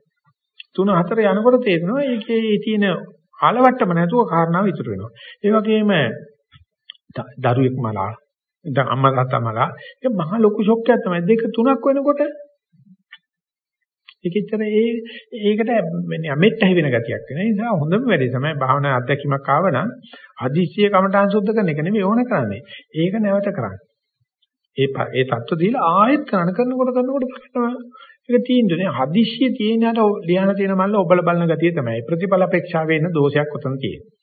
තුන හතර යනකොට තේරෙනවා ඒකේ තියෙන ආලවට්ටම නැතුව කාරණාව ඉතුරු වෙනවා. ඒ වගේම දරුවෙක් මලා දැන් අම්මා තාත්තාමලා ඒ මහ ලොකු ෂොක් එකක් තමයි. දෙක තුනක් වෙනකොට ඒකෙච්චර ඒ ඒකට මෙමෙත් ඇහි වෙන ගතියක් වෙන නිසා හොඳම වැඩේ තමයි භාවනා අධ්‍යක්ීමක් ආව නම් හදිස්සිය කමටහන් සුද්ධ කරන එක නෙමෙයි ඕන කරන්නේ. ඒක නැවත කරන්න. ඒ ඒ தত্ত্ব දීලා ආයෙත් කරන කරනකොට කරනකොට ඒක තීන්දුවනේ හදිස්සිය තියෙනට ලියන තියෙන මල්ල ඔබල බලන ගතිය තමයි. ප්‍රතිඵල අපේක්ෂාවේ ඉන්න දෝෂයක් උතන තියෙන්නේ.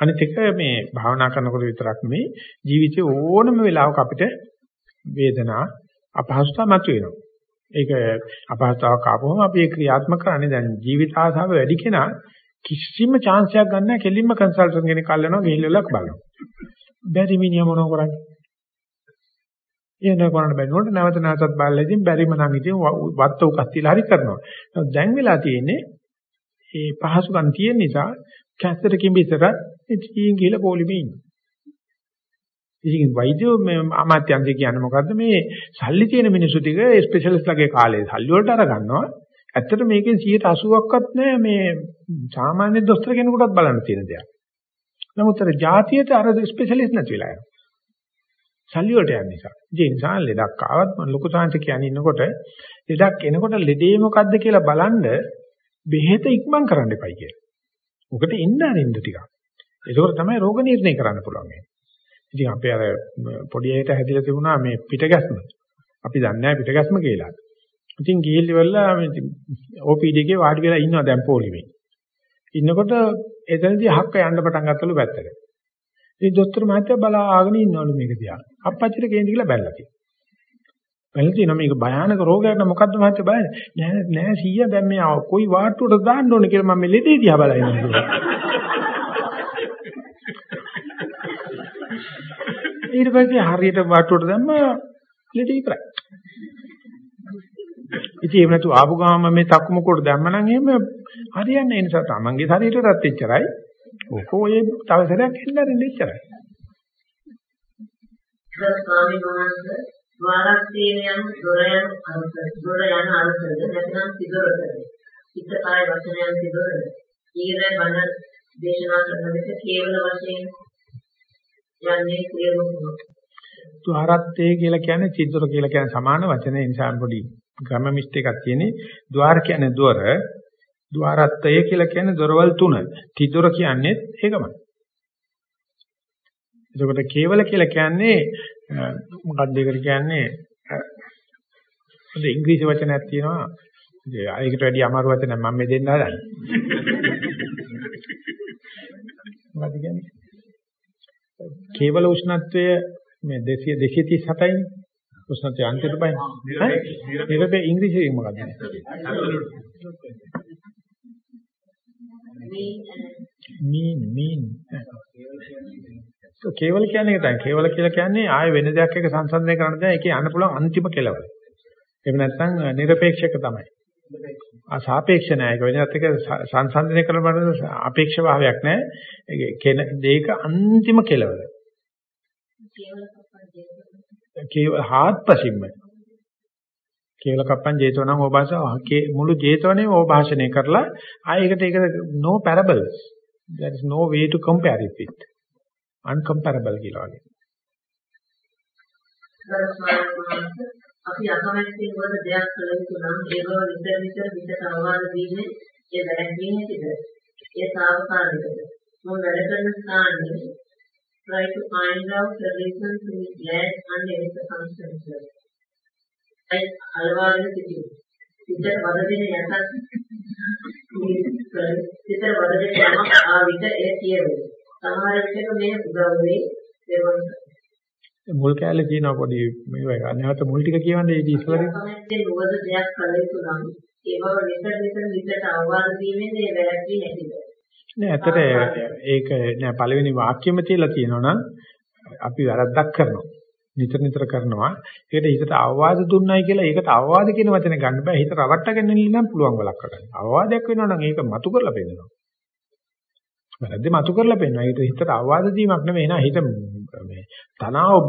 අනිත් එක මේ භාවනා කරනකොට විතරක් නෙමෙයි ජීවිතේ ඕනම වෙලාවක අපිට වේදනා අපහසුතාව මතුවෙනවා. ඒක අපහසුතාවක් ආපුවම අපි ඒ ක්‍රියාත්මක කරන්නේ දැන් ජීවිත ආසාව වැඩි කෙනා කිසිම chance එකක් ගන්න නැහැ කෙලින්ම කන්සල්ටන්ට් කෙනෙක් අල්ලනවා ගිහිල්ලා බලනවා. බැරි මිනිහ මොනව කරන්නේ? එන කරන්න බැරි නෝට නැවත නැවතත් බලලා ඉතින් බැරිම නම් ඉතින් වත්ත උකස් තියලා හරි කරනවා. දැන් වෙලා තියෙන්නේ මේ පහසුකම් තියෙන නිසා කැස්සට කිඹිසට ඉතින් ගිහලා පොලිමේ ඉන්නේ. ඉතින් වෛද්‍යෝ මේ අමාත්‍යංශය කියන්නේ මොකද්ද මේ සල්ලි තියෙන මිනිස්සු ටික ස්පෙෂලිස්ට්ලාගේ කාලේ සල්ලි වලට අර ගන්නවා. ඇත්තට මේකෙන් 180ක්වත් නෑ මේ සාමාන්‍ය දොස්තර කෙනෙකුටත් බලන්න තියෙන දෙයක්. නමුත් අර જાතියට අර ස්පෙෂලිස්ට් නැති වෙලා යනවා. සල්ලි වලට යන නිසා. ඒ නිසා ලෙඩක් ආවත් මම ලොකු සාංශ කියන්නේ ඉන්නකොට ලෙඩක් එනකොට ලෙඩේ මොකද්ද කියලා බලන්න බෙහෙත ඉක්මන් කරන්න එපයි කියලා. ඔකට ඉන්න අරින්න ටිකක්. ඒකෝර තමයි රෝග නිర్ణය කරන්න පුළුවන්. ඉතින් අපේ අර පොඩි අයට හැදිලා තිබුණා මේ පිට ගැස්ම. අපි දන්නේ නැහැ පිටගැස්ම කියලා. ඉතින් ගිහිල්ලා OPD එකේ වාඩි වෙලා ඉන්නවා දැන් පොලිමේ. ඉන්නකොට එතනදී හක්ක යන්න පටන් ගත්තලු පැත්තට. ඉතින් දොස්තර මහත්තයා බලාගෙන ඉන්නවලු මේක දිහා. අප්පච්චිට කේන්ති කියලා බැලලා තියෙනවා. බැලලා තියෙනවා මේක භයානක රෝගයක් නම් මොකද්ද මහත්තයා බලන්නේ? නෑ නෑ සීයා දැන් මේ කොයි වාට්ටුවට දාන්න ඕනේ කියලා මම මේ ලෙඩේ දිහා බලලා ඉන්නවා. ඊට පස්සේ හරියට වාට්ටුවට දැම්ම ලෙඩ ඉවරයි. ඉතින් එහෙම නැතු ආපු ගාම මේ තක්මුකොට දැම්මනම් එහෙම හරියන්නේ ඒ නිසා තමන්ගේ ශරීරයටත් එච්චරයි. ඕක ඔය තව සැරයක් එන්න අරින්න එච්චරයි. ස්වාමීන් වහන්සේ ద్వాරస్థීරයන් දොර යන අනුසර දොර යන අනුසරද නැත්නම් සිදොරද හිත කාය වචනයන් සිදොරද ඊළඟ බණ දේශනා කරන විට කේවල වශයෙන් යන්නේ ක්‍රියාවක ద్వාරත්තේ කියලා කියන්නේ සිදොර කියලා කියන්නේ සමාන වචනේ. නිසා පොඩි ග්‍රම මිස්ටේක් එකක් තියෙන්නේ. ద్వාර කියන්නේ දොර. ద్వාරත්තය කියලා කියන්නේ දොරවල් තුන. තිදොර කියන්නේ ඒකමයි. එතකොට කේවල කියලා කියන්නේ මොකක්ද ඒකට කියන්නේ හොඳ ඉංග්‍රීසි වචනයක් තියෙනවා. ඒකට වැඩි අමාරු වචනයක් මම මේ දෙන්න හදන්නේ. මොකක්ද කියන්නේ? කේවල උෂ්ණත්වය මේ 200 237යිනේ. උෂ්ණත්වය අන්තිමට බයි. නිරපේ ඉංග්‍රීසියෙන් මොකක්ද? මීන් මීන් කේවල කියන්නේ ඒක තමයි. කේවල කියලා කියන්නේ ආය වෙන දෙයක් එක සංසන්දනය කරන්න දෙයක් ඒකේ යන්න පුළුවන් අන්තිම කෙලවර. එහෙම නැත්නම් নিরপেক্ষක තමයි. අසාපේක්ෂ නැහැ. ඒක වෙනත් එක සංසන්දනය කරන බඩ අපේක්ෂ භාවයක් නැහැ. ඒක දෙයක අන්තිම කෙලවර. කේවල හාත්පසින්ම. කේවල කප්පන් ජේතවනම් ඕභාෂාව මුළු ජේතවනේම ඕභාෂණය කරලා ආයෙකට ඒක no parables. there is no way to compare it with. Uncomparable කියලා වගේ. අපි අකමැත්තෙන් වල දෙයක් කළ යුතු නම් ඒ බව විතර විතර විතර අවවාද දීමේ ඒ වැරැද්දීමේ සිට ඒ සාවකාලිකද මොන වැඩ කරන ස්ථානයේ try to find out the reason to be glad under the circumstances. ඒ අලවාගෙන සිටින. සිතට වද දෙන යටත් සිතට වද දෙන යමක් ආ විට එය කියවේ. සමහර විටක මේ උදව්වේ දෙවන මුල් කැලේ තියෙන පොඩි මේ නැවත මුල් ටික කියවන්නේ ඒ ඉස්සරහ තමයි නුවද දෙයක් කළ යුතු නම්. ඒව විතර විතර විතර අවවාද දීමෙන් ඒ වැරැද්ද නැතිද නෑ ඇත්තට ඒක නෑ පළවෙනි වාක්‍යෙම තියලා තියෙනවා නම් අපි වැරද්දක් කරනවා. නිතර නිතර කරනවා. ඒකට හිතට අවවාද දුන්නයි කියලා ඒකට අවවාද කියන වචනේ ගන්න බෑ. හිත රවට්ටගෙන ඉන්න නම් පුළුවන් වලක් කරගන්න. අවවාදයක් වෙනවා නම් ඒක මතු කරලා පෙන්නනවා වැරද්ද මතු කරලා පෙන්නනවා ඒක හිතට අවවාද දීමක් නෙමෙයි නෑ හිත මේ තනාව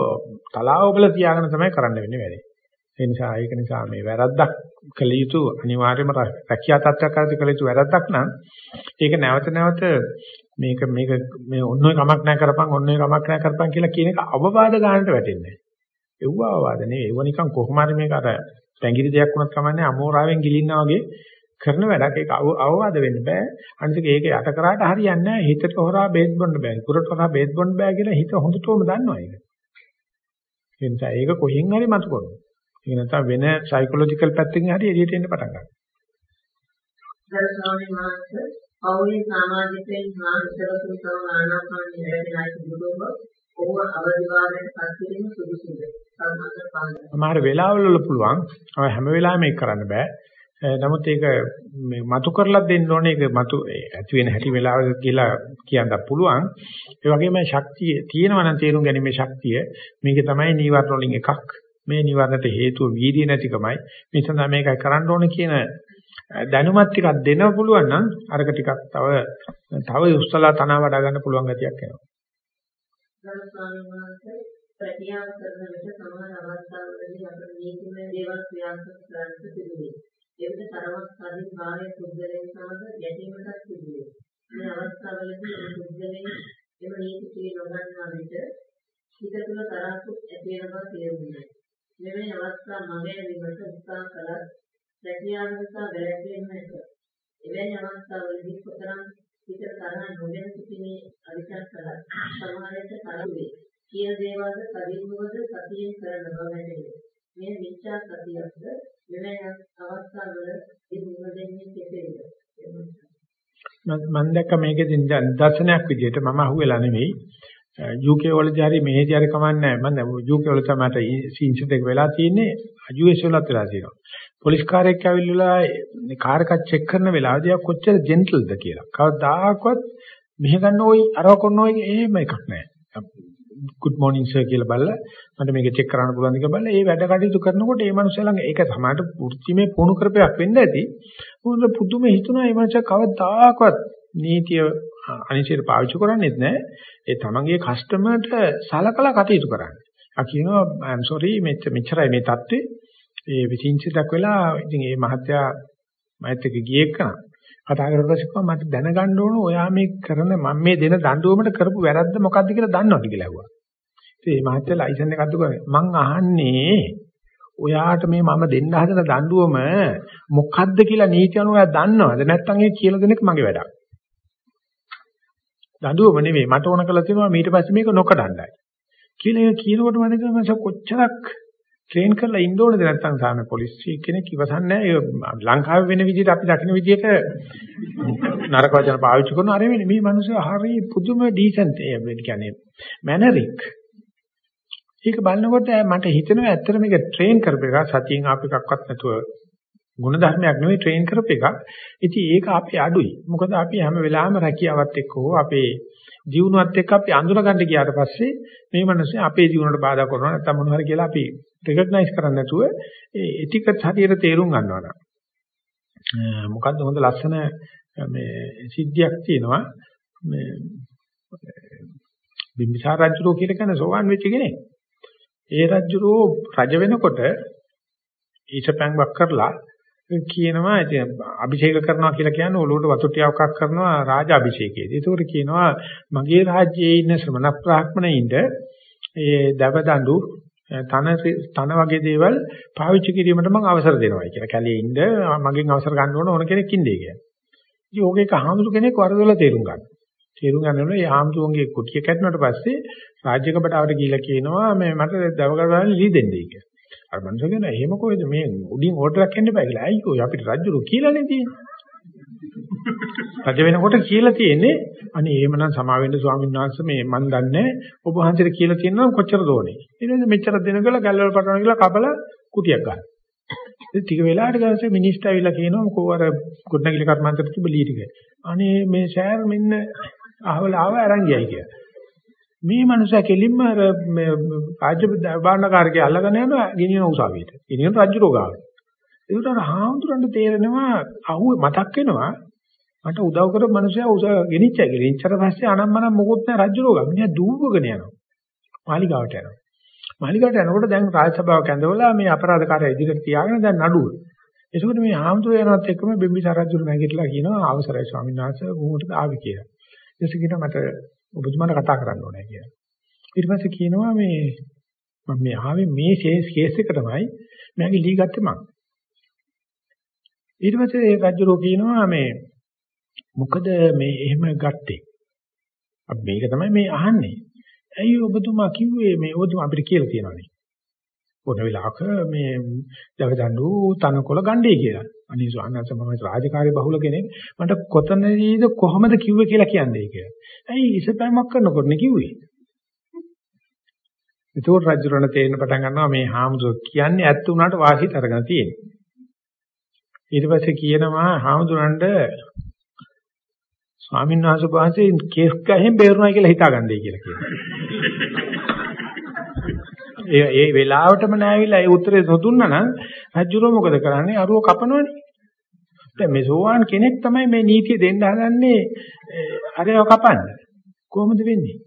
තලාව බල තියාගෙන තමයි කරන්න වෙන්නේ වැඩේ ඒ නිසා ඒක නිසා මේ වැරද්දක් කළ යුතු අනිවාර්යයෙන්ම රැකියා තත්ත්වයක් කරද්දී කළ යුතු වැරද්දක් නම් ඒක නැවත නැවත මේක මේක මේ ඔන්න ඔය කමක් නැහැ කරපන් ඔන්න ඔය කමක් නැහැ කරපන් කියලා කියන එක අවවාද ගන්නට වැටෙන්නේ නැහැ. ඒව අවවාද නෙවෙයි. ඒව නිකන් කොහොම හරි මේක අර පැංගිරි දෙයක් වුණත් කමන්නේ අමෝරාවෙන් ගිලින්නා වගේ කරන වැඩක් ඒක අවවාද වෙන්න බෑ. අනිත් ඒක යට කරාට හරියන්නේ නැහැ. හිතට හොරා බේත් බොන්න බෑ. කුරට හොරා බේත් බොන්න බෑ කියලා හිත හොඳටම දන්නවා ඒක. ඒ නිසා ඒක කොහෙන් හරි මතු කරනවා. ඒක නැත්නම් වෙන සයිකොලොජිකල් පැත්තකින් හරි එළියට එන්න පටන් ගන්නවා. දර්ශනාවේ මාර්ග පෞලී හා ඉතරතුන් තම ආනාපාන නිරතලා සිදුවොත් ඔහු අවදිවාදයට පත් කිරීම සුදුසුද? සමහර වෙලාවල වල පුළුවන්. හැම වෙලාවෙම ඒක කරන්න බෑ. Eh, නමුත් ඒක මේ මතු කරලා දෙන්න ඕනේ ඒක මතු ඇති වෙන හැටි වෙලාවක කියලා කියන්න පුළුවන්. ඒ වගේම ශක්තිය තියෙනවා නම් තේරුම් ගැනීමේ ශක්තිය මේක තමයි නීවරණ වලින් එකක්. මේ නිවර්ණට හේතුව වීර්ය නැතිකමයි. මේ සඳහා මේකයි කරන්න ඕනේ කියන eh, දැනුමත් ටිකක් දෙන්න පුළුවන් නම් අරක ටිකක් තව තව උස්සලා තනවා වඩා ගන්න පුළුවන් ගතියක් එනවා. ප්‍රතිආව කරන විට සමහර අවස්ථාවලදී අපේ නීතිමය දේවල් ක්‍රියාත්මක කරන්න සිදුවේ. එවිට තරමක් සාධි භාවය පුද්ගලයන් සමග ගැටීමකට සිදුවේ. මේ අවස්ථාවලදී මේ පුද්ගලයන් එම නීති පිළි නොගන්නා විට හිත තුළ තරහක් ඇති වෙනවා තේරුණා. මෙවැනි අවස්ථා මගේ විමස උත්සාහ කළත් රැකියාව නිසා වැළැක්වෙන්නේ නැත. එවැනි අවස්ථාවලදී කොතරම් හිත තරහ නොගෙන සිටීමේ අධිකරණ කළත් සමහරවිට තරහුවේ. කියන දේවල්ද කදින්වද සතියෙන් කරන බව වැටහේ. මේ මිච්ඡා මිත්‍යා සතියක්ද මෙම අවස්ථාවල ඒ මුලදෙන්නේ කෙසේද? මම දැක්ක මේකෙන් දර්ශනයක් විදිහට මම අහුවෙලා නෙවෙයි. UK වලදී හරි මෙහෙදී හරි කමන්නේ නැහැ. මම UK වල තමයි මට ඉන්සිඩන්ට් එක වෙලා තියෙන්නේ. US වලත් වෙලා තියෙනවා. පොලිස් කාර්යයක් ඇවිල්ලා කාර් එකක් චෙක් කරන වෙලාවදී කොච්චර ජෙන්ටල්ද කියලා. කවදාකවත් මෙහෙ ගන්න ඕයි අරව කරන ඕයි එහෙම එකක් නැහැ. Good morning sir කියලා බලලා මට මේක චෙක් කරන්න පුළුවන්ද කියලා බලලා ඒ වැඩ කටයුතු කරනකොට ඒ මනුස්සයා ළඟ ඒක සමාජයට වෘත්තිමේ පුහුණු කරපයක් වෙන්න ඇති. මොකද පුදුම හිතුණා මේ මනුස්සයා කවදාකවත් නීතිය අනිශ්චිත පාවිච්චි කරන්නේත් නැහැ ඒ තමන්ගේ කස්ටමර්ට සලකලා කටයුතු කරන්නේ. ආ කියනවා I'm sorry මෙච්චරයි මේ தත්ත්වේ ඒ විචින්චිතක් වෙලා ඉතින් මේ මහත්තයා මයිත් එක ගියේ කන කතා කරලා පස්සේ මට දැනගන්න ඕන ඔයා මේ කරන මම මේ දෙන දඬුවමට කරපු වැරද්ද මොකද්ද කියලා දන්නවද කියලා ඇහුවා. ඉතින් මේ මහත්තයා ලයිසන් එකක් දුකනේ. මං අහන්නේ ඔයාට මේ මම දෙන්න හදන දඬුවම මොකද්ද කියලා නීති අනුව ඔයා දන්නවද? නැත්නම් ඒ කියලා දෙන එක මගේ වැඩක්. දඬුවම නෙමෙයි මට ඕන කරලා තියෙනවා ඊට පස්සේ මේක නොකඩන්නයි. කියලා කියනකොට මම කොච්චරක් ට්‍රේන් කරලා ඉන්න ඕනද නැත්නම් සාම පොලිස් කෙනෙක් ඉවසන්නේ නැහැ. ලංකාවේ වෙන විදිහට අපි දකින්න විදිහට නරක වචන පාවිච්චි කරන අර වෙන්නේ මේ මිනිස්සු හරිය පුදුම ඩීසන්ට් ඒ කියන්නේ මැනරික්. ඒක බලනකොට මට හිතෙනවා ඇත්තට මේක ට්‍රේන් කරපු එක සතියෙන් ආපු එකක්වත් නැතුව ಗುಣධර්මයක් නෙවෙයි ට්‍රේන් කරපු එකක්. ඉතින් ඒක අපි අඩුයි. මොකද අපි හැම වෙලාවෙම රැකියාවත් එක්ක හෝ අපේ ජීවුණවත් එක්ක අපි අඳුර ගන්න ගියාට පස්සේ මේ මිනිස්සු අපේ ජීවුණට බාධා කරනවා නැත්නම් මොනවා හරි කියලා අපි රෙකග්නයිස් කරන්නේ නැතුව ඒ එටිකට් හරියට තේරුම් ගන්නවා නම් මොකද්ද හොඳ ලස්සන මේ සිද්ධියක් තියෙනවා මේ බිම්බිසාර රජුරෝ කියලා කියන සෝවන් වෙච්ච කෙනෙක්. ඒ රජුරෝ රජ වෙනකොට ඊටපැන් වක් කරලා කියනවා ඉතින් අභිෂේක කරනවා කියලා කියන්නේ ඔලුවට වතු ටිකක් කරනවා රාජ අභිෂේකයේදී. ඒකෝට කියනවා මගේ රාජ්‍යයේ ඉන්න ශ්‍රමණ බ්‍රාහ්මණයින්ද ඒ දව දඬු තන තන වගේ දේවල් පාවිච්චි කිරීමට මම අවසර දෙනවායි කියලා. කැලේ ඉන්න මගෙන් අවසර ගන්න ඕන ඕන කෙනෙක් ඉන්නේ කියලා. ඉතින් ඕකේක හාමුදුරු කෙනෙක් වරදොල තේරුම් ගන්න. තේරුම් ගන්නකොට ඒ හාමුදුරුවන්ගේ කුටිය කැඩුණාට පස්සේ රාජ්‍ය කපටාවට ගිහිල්ලා කියනවා මේ මට දවගාවල් ලී දෙන්නයි කියලා. අර මනුස්සය කියන එහෙම කොහෙද මේ උඩින් ඕඩරයක් එන්න බෑ කියලා. අයියෝ අපිට රජුරු කියලානේ තියෙන්නේ. රජ වෙනකොට කියලා තියෙන්නේ අනේ එහෙමනම් සමා වෙන්න ස්වාමීන් වහන්සේ මේ මන් දන්නේ ඔබ වහන්සේට කියලා තියෙනවා කොච්චර දෝනේ. ඊට පස්සේ මෙච්චර දෙනකල ගැල්වල පටවන කියලා කපලා කුටියක් ගන්න. ඉතින් ටික වෙලාවකට ගාසේ මිනිස්ටර් ඇවිල්ලා කියනවා මොකෝ අර ගොඩනැගිලි කර්මාන්තෙට තිබ්බ ලී ටික. අනේ මේ සෑර් මෙන්න අහවල ආව අරන් ගියයි කියලා. මේ මනුස්සයා කෙලින්ම අර රාජ්‍ය භාණ්ඩකාරකේ අල්ලගෙන යනවා ගෙනියන උසාවියට. ගෙනියන රජු රෝගාවට. ඒකට අර හාමුදුරන්ට තේරෙනවා අහුව මතක් වෙනවා මට උදව් කරපු මනුස්සයා උස ගෙනිච්චා කියලා. ඉච්චර පස්සේ අනම්මනම් මොකොත් නැහැ රජු රෝගා. මිනිහා දූවගෙන යනවා. මාලිගාවට යනවා. මාලිගාවට යනකොට දැන් රාජසභාවක ඇඳවලා මේ අපරාධකාරය ඉදිරියට තියාගෙන දැන් නඩුව. ඒකෝට මේ හාමුදුරුවෝ යනවත් එක්කම බිම්බිසාර රජු නැගිටලා කියනවා අවසරයි ස්වාමීන් වහන්සේ මොහොතට ආවි කියලා. ඊට කියනවා මට ඔබතුමාට කතා කරන්න ඕනේ කියලා. ඊට පස්සේ කියනවා මේ මම මේ ආවේ මේ කේස් එක තමයි මගේ ලී ගත්තේ මං. ඊට පස්සේ ඒ රජුරෝ කියනවා මේ මොකද මේ එහෙම ගත්තේ? අපි මේක තමයි මේ අහන්නේ. ඇයි ඔබතුමා කිව්වේ මේ ඔබතුමා අපිට කියලා තියනවානේ. පොඩ වෙලාවක මේ දවදඬු තනකොළ ගන්නේ කියලා. අනේ ස්වාමීන් මම රාජකාරී බහුල කෙනෙක් මට කොතනදීද කොහමද කිව්වේ කියලා කියන්නේ කියලා. ඇයි ඉසපෑමක් කරනකොට නේ කිව්වේ? ඒතකොට රජුරණ තේරෙන පටන් ගන්නවා මේ හාමුදුරුවෝ කියන්නේ ඇත්ත උනාට වාසිත අරගෙන තියෙන්නේ. ඊට පස්සේ කියනවා හාමුදුරන්ට ස්වාමීන් වහන්සේ වහන්සේ කේස් ගහෙන් බේරුණා කියලා හිතාගන්නයි කියලා කියනවා. ඒ ඒ වෙලාවටම නෑවිලා ඒ උත්තරේ නොදුන්නා නම් රජුරෝ මොකද කරන්නේ? අරුව කපනවනේ. දැන් මේ සෝවාන් කෙනෙක් තමයි මේ නීතිය දෙන්න හදන්නේ අරව කපන්න. කොහොමද වෙන්නේ?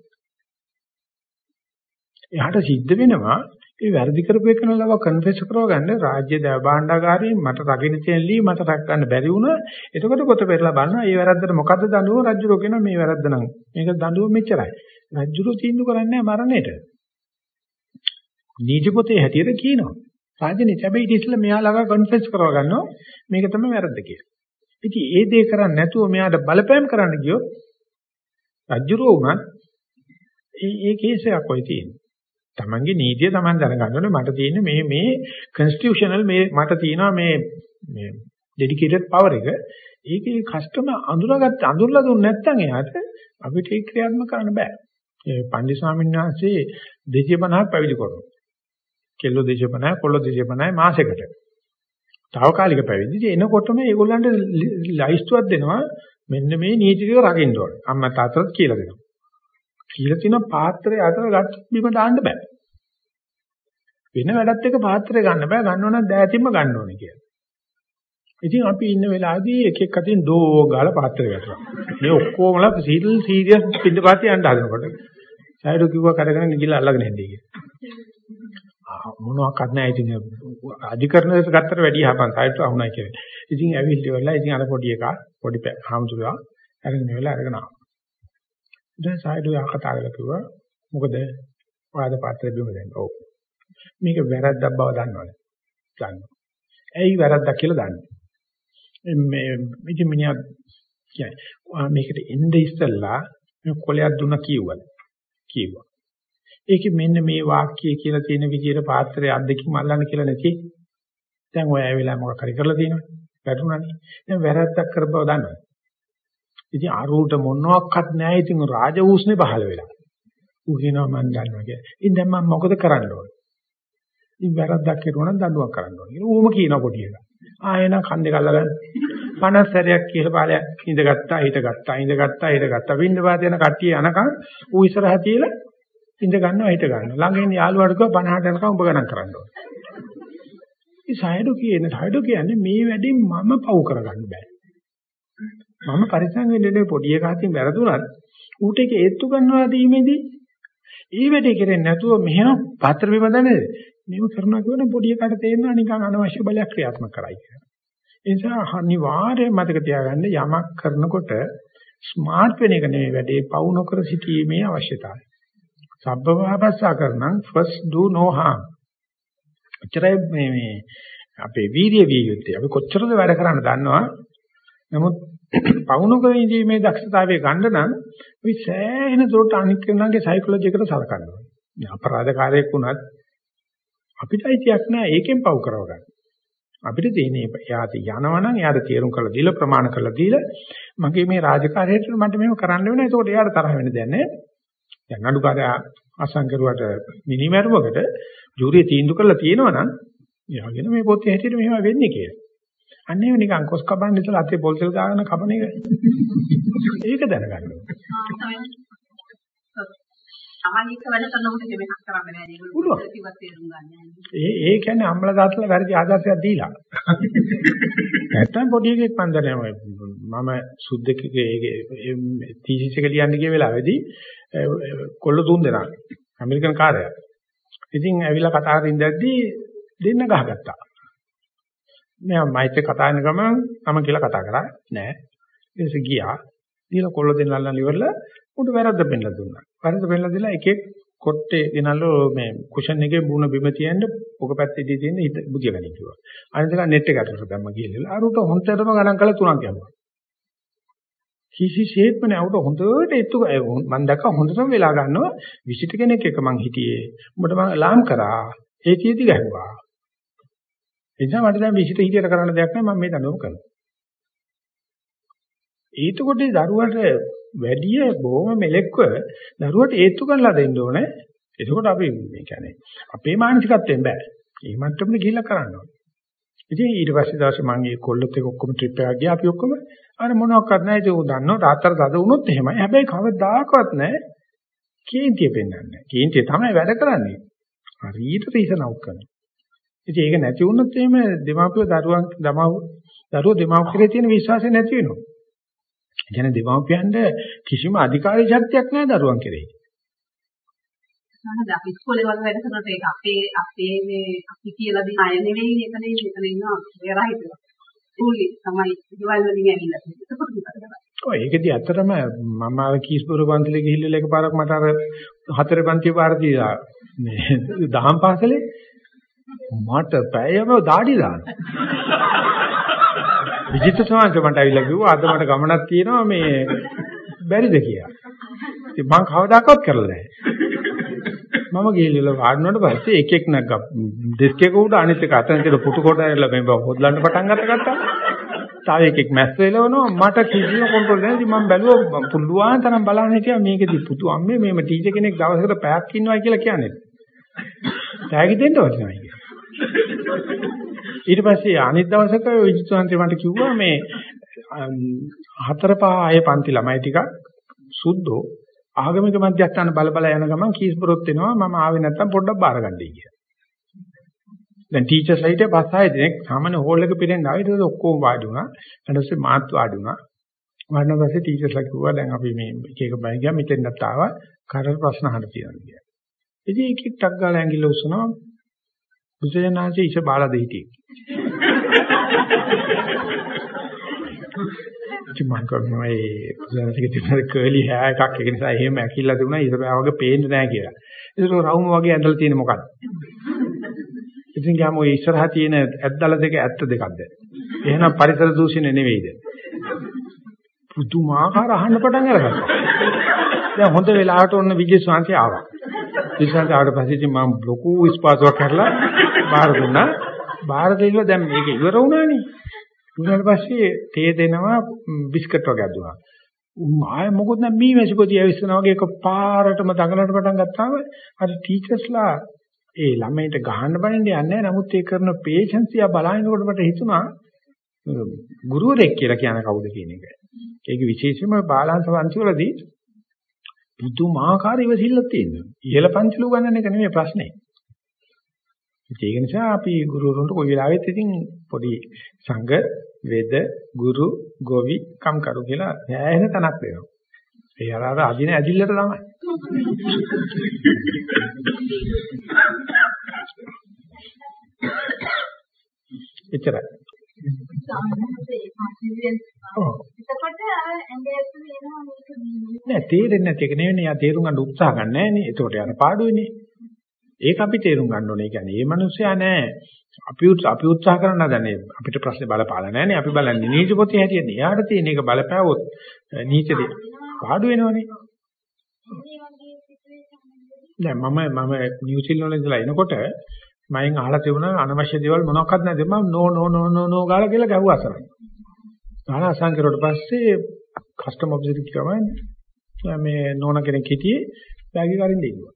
එයාට සිද්ධ වෙනවා ඒ වැරදි කරපු එක නලව කන්ෆෙස් කරව ගන්න රාජ්‍ය දැව භාණ්ඩාගාරයෙන් මට රකින්න තියෙන ලී මට රැක් ගන්න බැරි වුණා. එතකොට පොත පෙරලා බලනවා මේ වැරද්දට මොකද්ද දඬුවම රජුරෝ කියනවා මේ වැරද්ද නම්. මේක දඬුවම මෙච්චරයි. රජුරෝ තීන්දුව කරන්නේ මරණයට. නීති පොතේ හැටියට කියනවා. රාජ්‍යනේ හැබැයි ඊට ඉස්සෙල්ලා මෙයා ළඟ කන්ෆෙස් කරව ගන්නවා මේක තමයි වැරද්ද කියලා. ඉතින් ඒ දේ කරන්නේ නැතුව මෙයාට බලපෑම් කරන්න ගියොත් රජුරෝ උනත් ඒ ඒ කේස් එකක් ඔය තියෙනවා. තමන්ගේ නීතිය තමන් දැනගන්න ඕනේ මට තියෙන මේ මේ constitutional මේ මට තියෙනවා මේ මේ dedicated power එක. ඒකේ කස්ටමර් අඳුරගත්ත අඳුරලා දුන්නේ නැත්නම් එයාට අපිට ඒක ක්‍රියාත්මක කරන්න බෑ. ඒ පන්දි ස්වාමීන් වහන්සේ 250ක් පැවිදි කරනවා. කෙල්ලෝ 250යි කොල්ලෝ 250යි මාසෙකට. తాවකාලික පැවිදි. ඉතින් එනකොටම ඒගොල්ලන්ට ලයිස්තුවක් දෙනවා මෙන්න මේ නීති ටික රකින්න ඕනේ. අම්මා තාත්තට කියලා දෙනවා. කියලා තියෙන පාත්‍රය අතර ගත් බිම දාන්න බෑ. වෙන වැඩත් එක පාත්‍රය ගන්න බෑ. ගන්නව නම් දෑතින්ම ගන්න ඕනේ කියලා. ඉතින් අපි ඉන්න වෙලාවේදී එක එක අතින් දෝ ගාලා පාත්‍රය වැටෙනවා. මේ ඔක්කොමලා සීල් සීරියස් පිටපාතිය යන්න හදනකොට සයිඩෝ කිව්වා කරගෙන ගිහලා අල්ලගෙන ඉන්නේ කියලා. මොනවාක්වත් නැහැ ඉතින් අධිකරණයට ගත්තට වැඩිය හපන් සයිඩ්ට අහුණයි කියලා. ඉතින් ඇවිල්ලි වෙලා ඉතින් අර පොඩි එකා පොඩි හාමුදුරුවා අරගෙන වෙලා අරගෙන ආවා. දැන් සයිඩෝ යා කතා කරලා කිව්වා මොකද ඔයාද පාත්‍රය බිම දෙන්න. ඔව්. මේක වැරද්දක් බව දන්නවද? දන්නවා. ඇයි වැරද්දක් කියලා දන්නේ? මේ ඉතින් මිනිහා කියන්නේ මේකට එnde ඉස්සෙල්ලා මේ කොලයක් දුන්නා කිව්වද? කිව්වා. ඒකෙ මෙන්න මේ වාක්‍යය කියලා තියෙන විදිහට පාත්‍රය අද්දකින් අල්ලන්න කියලා නැති. දැන් ඔය ඇවිල්ලා මොකක් හරි කරලා තියෙනවද? වැටුණානේ. දැන් වැරද්දක් කරපුව දන්නවද? ඉතින් අරූට මොනවත් නැහැ. ඉතින් රාජ ඌස්නේ පහළ වෙලා. ඌ කියනවා මම දන්නවා කියලා. ඉතින් දැන් මම මොකද කරන්න ඕන? ඉතින් වැරද්දක් කරුවා නම් දඬුවම් කරන්න ඕන. ඌම කියනවා කොටියක. ආයෙන කන් දෙක අල්ලගන්න. 50 සැරයක් කියලා පාලයක් ඉඳගත්තා හිටගත්තා ඉඳගත්තා හිටගත්තා වින්න වාත යන කට්ටිය යනකම් ඌ ඉස්සරහ තියලා ඉඳ ගන්නවා හිට ගන්නවා ළඟ ඉන්න යාළුවාට කිව්වා 50ට යනකම් ඔබ ගණන් කරන්න ඕනේ. මේ සයිඩෝ කියන්නේ සයිඩෝ කියන්නේ මේ වැඩේ මම පව් කරගන්න බෑ. මම පරිසං වෙන්නේ පොඩි එකකින් වැරදුනත් ඌට ඒක ඒත්තු ගන්නවා දීමේදී ඒ වැඩේ කරන්නේ නැතුව මෙහෙම පත්‍ර බිම දැනද මේව කරනවා කියන පොඩි එකට තේරෙනවා නිකන් අනවශ්‍ය බලයක් ක්‍රියාත්මක කරයි කියලා. ඒ නිසා අනිවාර්යයෙන් මතක තියාගන්න යමක් කරනකොට ස්මාර්ට් වෙන එක නෙවෙයි වැඩේ පවු නොකර සිටීමේ අවශ්‍යතාවය. සබ්බවාපස්සා කරනම් first do no harm. එච්චරයි මේ මේ අපේ වීර්ය විය යුත්තේ. අපි කොච්චරද වැඩ කරන්න දන්නවා. නමුත් පවුණු කරීමේ දක්ෂතාවය ගන්න නම් අපි සෑහෙන දුරට අනික් කෙනාගේ සයිකොලොජි එකට සලකන්න ඕනේ. අපරාධකාරයෙක් වුණත් අපිට අයිතියක් නැහැ ඒකෙන් පව් කරව ගන්න. අපිට තියෙන්නේ එයාට යනවනම් එයාට තීරුම් කරලා දීලා ප්‍රමාණ කරලා දීලා මගේ මේ රාජකාරියට මට මේව කරන්න වෙනවා. ඒකට එයාට තරහ වෙන්න දෙයක් නැහැ. දැන් නඩුකාරයා අසංකරුවට මිනිමරුවකට ජූරිය තීන්දුව කරලා තියෙනවනම් එයාගෙන මේ පොතේ හැටියට මෙහෙම වෙන්නේ කියලා. අන්න ඒව නිකන් කොස් කපන්න ඉතලා අතේ පොල් තෙල් දාගෙන කපන එක. ඒක දැනගන්න ඕනේ. සමාජික වැඩ කරනකොට දෙයක් කරන්න බෑ නේද? ඒගොල්ලෝ තේරුම් ගන්න ඒ ඒ කියන්නේ අම්මලා දාත්ලා වැරදි ආදර්ශයක් දීලා. නැත්තම් පොඩි එකෙක් පන්දරයම මම සුද්දකගේ තීසිස් එක ලියන්න ගිය වෙලාවේදී කොල්ල තුන් දෙනා ඇමරිකන් කාර්යය. ඉතින් ඇවිල්ලා කතා කරමින් ඉඳද්දී දෙන්න ගහගත්තා. මම මයිත් කතා කරන ගමන් මම කියලා කතා කරා නෑ. ඊටසේ ගියා. දීලා කොල්ල දෙන්න අල්ලන් ඉවරලා උඩ වැරද්ද පෙන්නලා දුන්නා. වැරද්ද පෙන්නලා දීලා එකෙක් කොට්ටේ ගෙනල්ලෝ මේ කුෂන් එකේ බුණ බිම තියන්න ඔක පැත්තේදී තියෙන හිත බුදිය ගන්න කිව්වා. අනිත් එක net එක අතට දැම්ම ගිහලා අරුට හොන්තරම ගණන් කළා තුනක් යනවා. කිසිසේත්ම නෑ උට හොඳට එත්තු මම දැක්ක හොඳටම වෙලා ගන්නවා විසිට කෙනෙක් එක මං හිටියේ. උඹට මං අලාම් කරා. ඒ කීති ගැහුවා. එනිසා මට දැන් විසිට හිටියට කරන්න දෙයක් නෑ මම මේ දඬුවම කරනවා. ඊටකොට දරුවට වැඩිය බොහොම මෙලෙක්ව දරුවට ඒත්තු කරලා දෙන්න ඕනේ. එතකොට අපි මේ කියන්නේ අපේ මානසිකත්වයෙන් බෑ. මේ මට්ටමට ගිහිල්ලා කරන්න ඕනේ. ඉතින් ඊට පස්සේ දවසේ මම ඒ කොල්ලොත් එක්ක ඔක්කොම ට්‍රිප් එකක් ගියා. අපි ඔක්කොම අර මොනවාක්වත් නැහැ. ඒක උන් දන්නවා. තාත්තට තද වුණොත් එහෙමයි. හැබැයි කවදාකවත් නැහැ. කේන්තිය පෙන්වන්නේ. කේන්තිය තමයි වැඩ කරන්නේ. හරියට රීසන් අවුට් කරනවා. ඉතින් ඒක නැති වුණොත් එහෙම දෙමාපියෝ දරුවන් දමව දරුවෝ දෙමාපිය කෙරේ තියෙන විශ්වාසය නැති වෙනවා. කියන්නේ දෙමාපියන්ට කිසිම අධිකාරී ශක්තියක් නැහැ දරුවන් කෙරෙහි. සමහරවිට අපි ඉස්කෝලේ වල වැඩ කරනකොට ඒක අපේ අපේ මේ අපි කියලා දෙන අය නෙවෙයි එතන එතන ඉන්නවා ඒවා හිතලා. ස්කූලේ තමයි ගෙවල් වලින් ඇවිල්ලා තියෙන්නේ. ඒකත් මොකද කරන්නේ? ඔය ඒකදී ඇත්තටම මම ආව කීස්පුර පන්තිලේ ගිහිල්ලා එකපාරක් මට අර හතරේ පන්තිය පාර දීලා මේ දහම් පාසලේ මට පැයම දාඩි දානවා. විජිත සමාජ මට ඇවිල්ලා කිව්වා අද මට ගමනක් තියෙනවා මේ බැරිද කියලා. ඉතින් මං කවදාකවත් කරලා නැහැ. මම ගිහිල්ලා වාඩිනුවට පස්සේ එක එක නැග්ගා ඩෙස්ක් එක උඩ අනිත් එක අතන තියලා පුටු කොටයලා මේ හොදලන්න පටන් ගත්තා. තව එකෙක් මැස් වෙලවනවා මට කිසිම කන්ට්‍රෝල් නැහැ. මම බැලුවා පුළුවන් තරම් බලන්න හිටියා මේකෙදි පුතු අම්මේ මේම ටීචර් කෙනෙක් දවසකට පැයක් ඉන්නවා කියලා කියන්නේ. තෑගි දෙන්න වටිනවා කියලා. ඊට පස්සේ අනිත් දවසක විජිතුන්ත්‍රි මට කිව්වා මේ හතර පහ ආයේ පන්ති ළමයි ටික සුද්ධෝ ආගමික මධ්‍යස්ථාන බල බල යන ගමන් කීස්බරොත් වෙනවා මම ආවේ නැත්තම් පොඩ්ඩක් බාරගන්නයි කියලා. දැන් ටීචර්ස් ලයිටේ පස් හය දෙනෙක් සාමාන්‍ය හෝල් එක පිරෙන්න ආවේ ඒක ඔක්කොම වාඩි වුණා. ඊට පස්සේ මාත් වාඩි වුණා. වාඩින පස්සේ ටීචර්ස්ලා කිව්වා දැන් අපි මේ එක එක බයි ගියා මෙතෙන්ට ආවා කරල් ප්‍රශ්න අහන්න තියෙනවා කියලා. ඉතින් එක එක ටක් ගාලා ඇඟිල්ල උස්සනවා. බුදුසෙනාංශේ ඉෂ බාලා දෙහිටියේ. ඉතින් මම කරනවා ඒ පුදුරසික තිබුණ කර්ලි හෑ එකක් ඒක නිසා එහෙම ඇකිල්ලා තිබුණා ඉතපෑ වගේ පේන්නේ නැහැ කියලා. ඒක රවුම වගේ ඇඳලා තියෙන මොකක්ද? ඉතින් ගාම ඔය ඉස්සරහා තියෙන ඇද්දල දෙක ඇත්ත දෙකක්ද? එහෙනම් පරිසර දූෂණය නෙවෙයිද? පුදුමාකාර අහන්න පටන් අරගත්තා. දැන් හොඳ වෙලාවට ඔන්න විජේ ශාන්ති ආවා. විශ්වාස ආවට පස්සේ ඉතින් මම ලොකු විශ්වාසයක් කරලා බාර දුන්නා. බාර දෙන්න දැන් මේක ඉවර වුණානේ. ඊට පස්සේ තේ දෙනවා බිස්කට් වගේ අදුනා. ආය මොකොත් නැ මී මැසිපොතිය ඇවිස්සනා වගේ එකපාරටම දඟලන්න පටන් ගත්තාම අර ටීචර්ස්ලා ඒ ළමයින්ට ගහන්න බනින්න යන්නේ නැහැ. නමුත් ඒ කරන පේෂන්ස් තියා බලනකොට මට හිතුණා ගුරුවරයෙක් කියලා කියන කවුද කියන එක. ඒක විශේෂයෙන්ම බාලාංශ වංශවලදී පුදුමාකාර ඉවසිල්ලක් තියෙනවා. ඉහළ පන්තිලු ගන්නන එක නෙමෙයි ප්‍රශ්නේ. ඒක නිසා අපි ගුරුවරුන්ට කොයි වෙලාවෙත් ඉතින් පොඩි සංඝ වේද ගුරු ගෝවි කම්කරු කියලා ඈහෙන තනක් දෙනවා. ඒ අර අර අදින ඇදිල්ලට තමයි. එච්චරයි. නෑ තේරෙන්නේ නැති එක නෙවෙයි යා තේරුම් ගන්න උත්සාහ ගන්න නෑනේ. ඒකට යන පාඩුවේනේ. ඒක අපි තේරුම් ගන්න ඕනේ. කියන්නේ මේ මිනිස්සයා නෑ අපි අපි උත්සාහ කරන හදන්නේ අපිට ප්‍රශ්නේ බලපාලා නෑනේ. අපි බලන්නේ නීති පොතේ හැටියට. එයාට තියෙන එක බලපෑවොත් නීතිදී පාඩු වෙනවනේ. දැන් මම මම නිව්සීලන්ත ඉඳලා එනකොට මයෙන් අහලා තිබුණා අනවශ්‍ය දේවල් මොනවක්වත් නැද්ද මම නෝ නෝ නෝ නෝ නෝ ගාලා කියලා ගැහුවා අසරයි. ගාලා අසං කරුවට පස්සේ කස්ටම් ඔබ්ජෙක්ට් කිව්වම මේ නෝන කෙනෙක් හිටියේ බෑගි කරින්න ඉන්නවා.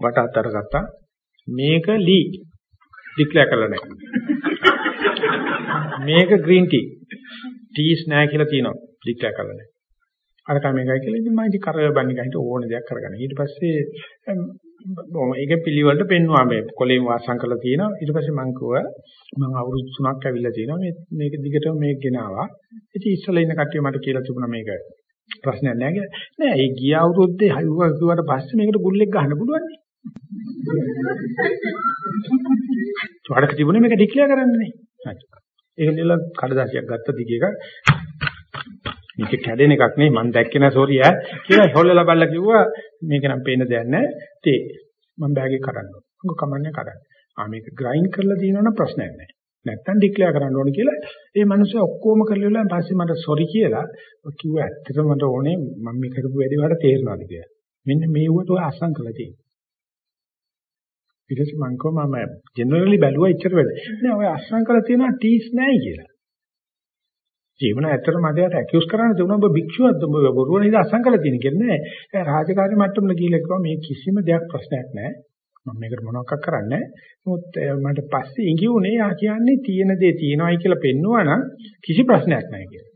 වට අතර ගත්තා මේක ලී ඩික්ලෙයාර් කරලා නැහැ. මේක ග්‍රීන් ටී ටීස් නැහැ කියලා තියෙනවා ඩික්ලෙයාර් කරලා නැහැ. අර කම එකයි කියලා ඉතින් මම ඉතින් කරව බන්නේ ගහිට ඕන දෙයක් කරගන්න. ඊට පස්සේ බොහොම ඒක පිළිවෙලට පෙන්වුවා මේ කොලේම වාසම් කරලා තියෙනවා. ඊට පස්සේ මම කිව්වා මම අවුරුදු 3ක් ඇවිල්ලා තියෙනවා. මේ මේක දිගටම මේක ගෙනාවා. ඉතින් ඉස්සලා ඉන්න කට්ටිය මට කියලා තිබුණා මේක ප්‍රශ්නයක් නෑ කියලා. නෑ ඒ ගිය අවුරුද්දේ හයුවා කිව්වට පස්සේ මේකට ගුල්ලෙක් ගහන්න පුළුවන් නේ. චුවඩක තිබුණේ මේක ඩික්ලියර් කරන්නනේ. හරි. ඒක නිල කඩදාසියක් ගත්ත දිග එක මේක කැඩෙන එකක් නෙවෙයි මම දැක්කේ නෑ සෝරි ඈ කියලා හොල්ලලා බලලා කිව්වා මේක නම් පේන දෙයක් නෑ. තේ මම බෑගේ කඩන්න ඕන. කමන්නේ කඩන්න ආ මේක ග්‍රයින්ඩ් කරලා දිනවනම් ප්‍රශ්නයක් නෑ. නැත්තම් ඩික්ලෙයාර් කරන්න ඕනේ කියලා ඒ මිනිස්සු ඔක්කොම කරලා ඉවරලා පස්සේ මට සෝරි කියලා කිව්වා ඇත්තටම මට ඕනේ මම මේ කරපු වැඩේ වලට තේරෙනවාද කියලා. මෙන්න මේ උවට ඔය අසං කළා තියෙන්නේ. ඊට පස්සේ මම කිව්වා මම ජෙනරලි බැලුවා ඉච්චර වැඩ. නෑ ඔය අසං කරලා තියෙනවා ටීස් නෑ කියලා. ජීවන ඇත්තට මඩයට ඇකියුස් කරන්න තිබුණා ඔබ භික්ෂුවක්ද ඔබ බොරුව නේද අසංකල තියෙන කියලා නෑ. ඒ රාජකාරී මට්ටමල ගිහිල්ලා කිව්වා මේ කිසිම දෙයක් ප්‍රශ්නයක් නෑ. මම මේකට මොනවක් කරන්නේ නමුත් මට පස්සේ ඉඟිවුනේ යා කියන්නේ තියෙන දේ තියෙනවායි කියලා පෙන්නුවා නම් කිසි ප්‍රශ්නයක් නෑ කියලා.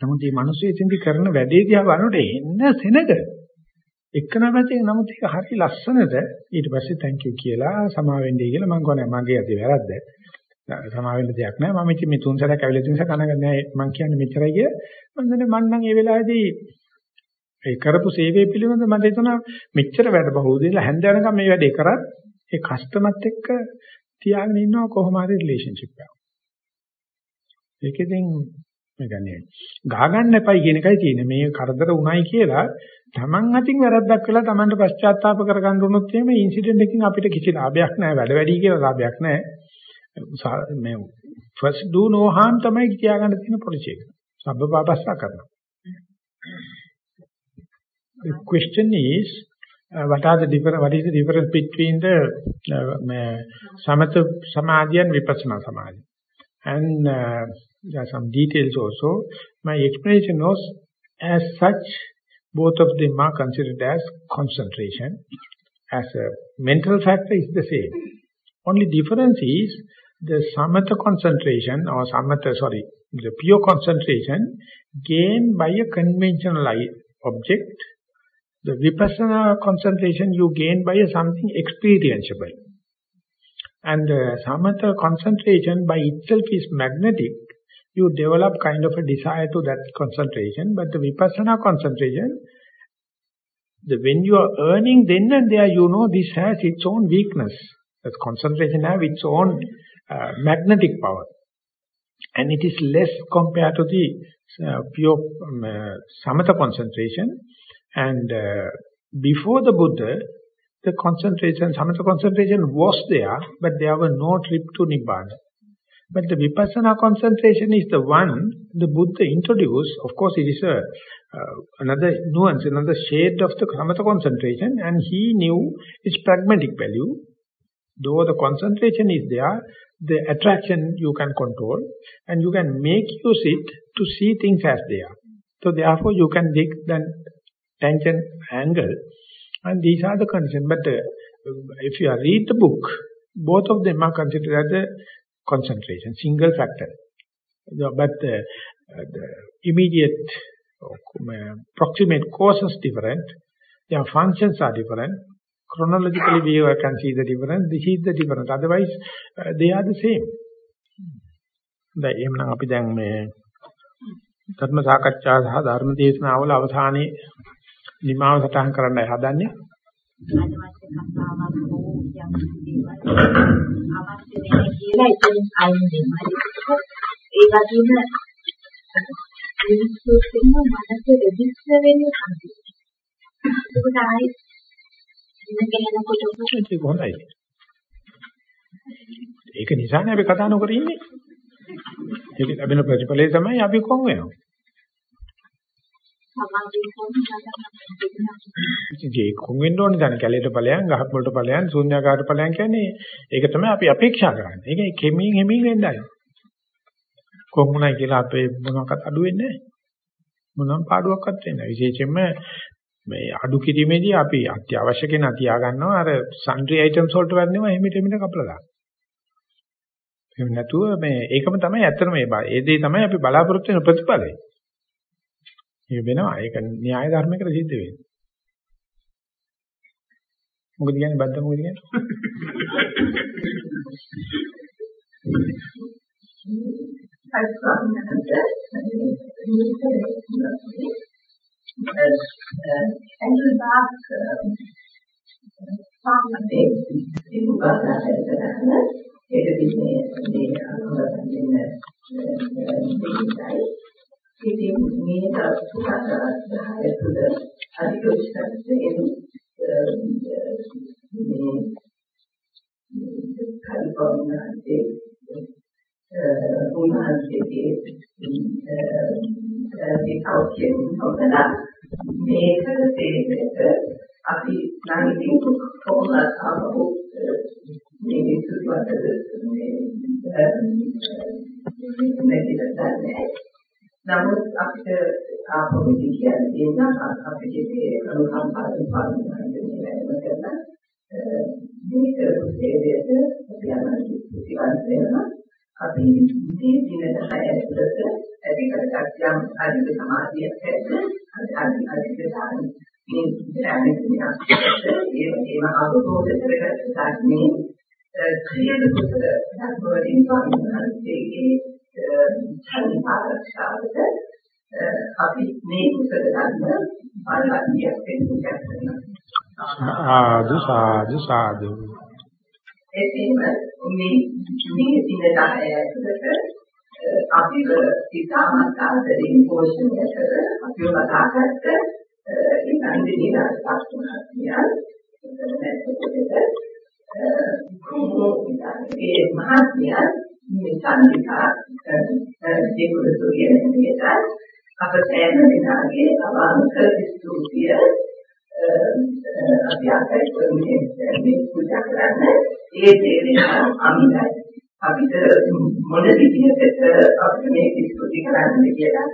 නමුත් මේ මිනිස්සු එතෙන්දි කරන වැඩේ දිහා බලනකොට එන්න සෙනග එක්කනපතේ නමුත් ඒක හරි ලස්සනට ඊට පස්සේ thank you කියලා සමාවෙන්නේ කියලා මම කියන්නේ මගේ අතේ වැරද්ද. සමා වෙන්න දෙයක් නැහැ. මම ඉතින් මේ තුන් සැරයක් ඇවිල්ලා තියෙන නිසා කනග නැහැ. මම කියන්නේ මෙච්චරයි කිය. මම දන්නේ මම නම් ඒ වෙලාවේදී ඒ කරපු සේවය පිළිබඳව මට හිතුණා මෙච්චර වැඩ බහුව දෙලා හැන්ද වෙනකම් මේ වැඩේ කරත් ඒ කස්ටමර්ත් එක්ක තියාගෙන ඉන්නවා කොහොම හරි රිලේෂන්ෂිප් එකක්. ඒකෙන් මේ කියන්නේ ගා ගන්න එපයි කියන එකයි තියෙන්නේ. මේ කරදර උණයි කියලා Taman අතින් වැරද්දක් කළා Tamanට පශ්චාත්තාප කරගන්න උනොත් එහෙම ඉන්සිඩන්ට් එකකින් අපිට කිසි ලාභයක් නැහැ. වැඩ වැඩි කියලා ලාභයක් නැහැ. මේ first do no harm තමයි කියාගන්න තියෙන පොලිසි එක. සබ්බපාපස්සා කරනවා. The question is uh, what are the different, what is the difference between the uh, samatha samadhi and vipassana samadhi? And uh, there are some details also. My explanation was, as such, both of them are considered as concentration. As a mental factor is the same. Only difference is the samatha concentration or samatha, sorry, the pure concentration gained by a conventional object. The vipassana concentration you gain by a something experienceable. And uh, samatha concentration by itself is magnetic. You develop kind of a desire to that concentration. But the vipassana concentration, the, when you are earning then and there, you know this has its own weakness. That concentration have its own uh, magnetic power. And it is less compared to the uh, pure um, uh, samatha concentration. And uh, before the Buddha, the concentration, samatha concentration was there, but there was no trip to Nibbana. But the vipassana concentration is the one the Buddha introduced. Of course, it is a, uh, another nuance, another shade of the samatha concentration, and he knew its pragmatic value. Though the concentration is there, the attraction you can control, and you can make use it to see things as they are. So therefore, you can take the tangent angle and these are the conditions. But uh, if you read the book, both of them are considered as a concentration, single factor. But uh, the immediate uh, proximate causes different, their functions are different. Chronologically we can see the difference, this is the difference. Otherwise, uh, they are the same. දැන් එහෙමනම් අපි දැන් මේ ධර්ම සාකච්ඡා සහ ධර්ම දේශනාවල අවසානයේ නිමාව සටහන් කරන්නයි හදන්නේ. අනවශ්‍ය කතාවක් හෝ යම් දේවල් අවශ්‍ය නැහැ කියලා ඉතින් අයින් වෙනවා. ඒ වගේම මිනිස්සුන්ගේ මනස රෙජිස්ටර් වෙන්නේ කන්ති. ඒකට ආයි ඉන්නකෙනකොට ඒක හොඳයි. ඒක නිසානේ අපි කතා නොකර ඉන්නේ. ඒක ලැබෙන ප්‍රතිඵලය තමයි අපි කොන් වෙනවා. ඒක කොන් වෙන්න ඕනේ දැන් කැලේට ඵලයන් ගහක් වලට ඵලයන් ශූන්‍යාකාරට ඵලයන් කියන්නේ ඒක තමයි අපි අපේක්ෂා කරන්නේ. ඒක කෙමින් හිමින් වෙන්නයි. කොහොමුණයි කියලා අපේ මොනවාකට අඩු වෙන්නේ නැහැ. මොනම් පාඩුවක්වත් වෙන්නේ නැහැ. විශේෂයෙන්ම මේ අඩු කිරීමේදී අපි අත්‍යවශ්‍ය කෙනා තියා ගන්නවා අර සන්ඩ්‍රි අයිටම්ස් වලට වර්ණේම එහෙමිට එහෙමිට කපලා දාන්න. එහෙම නැතුව මේ ඒකම තමයි ඇත්තම මේ ඒ දේ තමයි අපි බලාපොරොත්තු වෙන ප්‍රතිඵලය. ඒක වෙනවා. ඒක න්‍යාය ධර්මයකට සිද්ධ වෙන්නේ. මොකද කියන්නේ බද්ද මොකද කියන්නේ? ඇඟිලි බාක් සාමතේ ඒක උගන්වන්න කරන ඒක දිනේ මේ අනුරතන දෙන්න දෙන්නයි ඉතින් මේ දස්තුහාරය තුළ අධික විශ්වාසයෙන් මේ කල්පනාදී උන්වහන්සේගේ ඒ කෞෂ්‍යයෙන් හොදලා මේක තේරෙට අපි නම් ඉතින් කොහොමද ආවෝ මේ සුදුවතද මේ මේක දැනන්නේ නමුත් අපිට ආපහු කියන්නේ තියෙනවා අපිට මේ අනුකම්පාවෙන් පාවිච්චි කරන මේක සේවයට අපි අනුකම්පාවෙන් වෙනවා අපි මේ දින 10 ඇතුළත ඇති කරගත් යම් අධික සමාධියක් ඇද්ද අධි අධික දාන මේ ධ්‍යානයේ ඒ ඒව අවබෝධ කරගත්ත ධර්මයේ ක්‍රියාද කුසල ධර්මවලින් පාවිච්චි සංපාරක්ෂාවට අපි මේ කුසල ධර්ම බලන්නේ වෙනවා. ආදු සාදු සාදු. එතෙම මේ මේ දින 10 ඇතුළත අපිව ඉතාමත් ආදරෙන් පෝෂණය කර අපිව බදාගත්ත ඒ නන්දිනී රාජපක්ෂ මහත්මයා කොහොමද ඒ මහත්මයා මේ සංවිධා දෙකුල සූර්යන විදිහට අප සෑම දිනගේ අවංක ස්තුතිය අපි අකයි මේ මේ පුජා කරන්නේ ඒ තේරෙන අමිතයි. අපිට මොන විදිහකට අපිට මේ විස්තුති කරන්න කියලා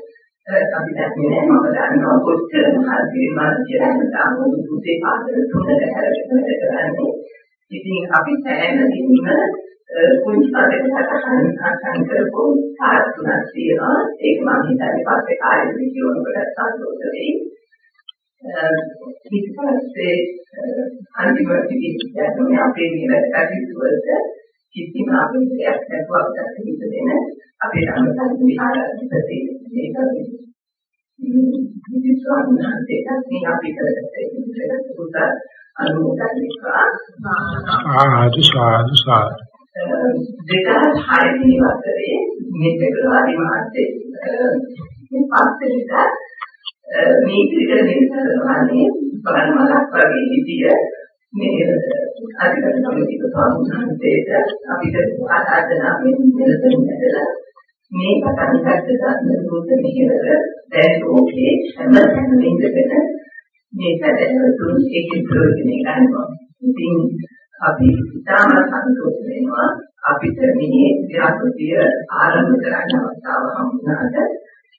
අපි දන්නේ නැහැ මම දන්නවා කොච්චර මහත් වේමාන කියලා හිතාම උදේ පාදල තුනට හැරෙන්න කරන්නේ. ඉතින් අපි සෑහෙන දිනම කුංචි පදයකට සටහන් කරපු සාර්ථකයක් තියෙනවා. ඒක මම හිතන්නේ පස්සේ කාර්ය විද්‍යාවකට සාර්ථක වෙයි. ඊට පස්සේ අන්තිමට ඉතින් අපේ මේ කටයුතු වලට කිසිම අපේක්ෂයක් නැතුව අපට හිතෙන අපේ අනුසාර විහාරපති මේක ඉතින් ස්වාමීන් මේ අපි කරගත්තේ ඒක පුත අනුමෝදන්වා ආ සාදු සාදු දෙකහස් හය වසරේ මේ පෙබරවාරි මාසයේ මේ පස්සේ මේ පිළිකර නිසරවන්නේ බලමලක් වගේ විදිය මේ අධිකරණ සමිතික සාමුහන්තේට අපිට ආරාධනා මෙන්න මෙතන මේ පටන් ගත්ත සම්මුත මෙහෙවර දැන් ලෝකේ හැමතැනම ඉඳගෙන මේ සැදැහැවතුන් ඒකේ ප්‍රයෝජනෙ ගන්නවා. ඉතින් අපි ඉතාම සතුටු වෙනවා අපිට මේ ක්‍රියාපතිය ආරම්භ කරන්න අවස්ථාව හම්බුනාට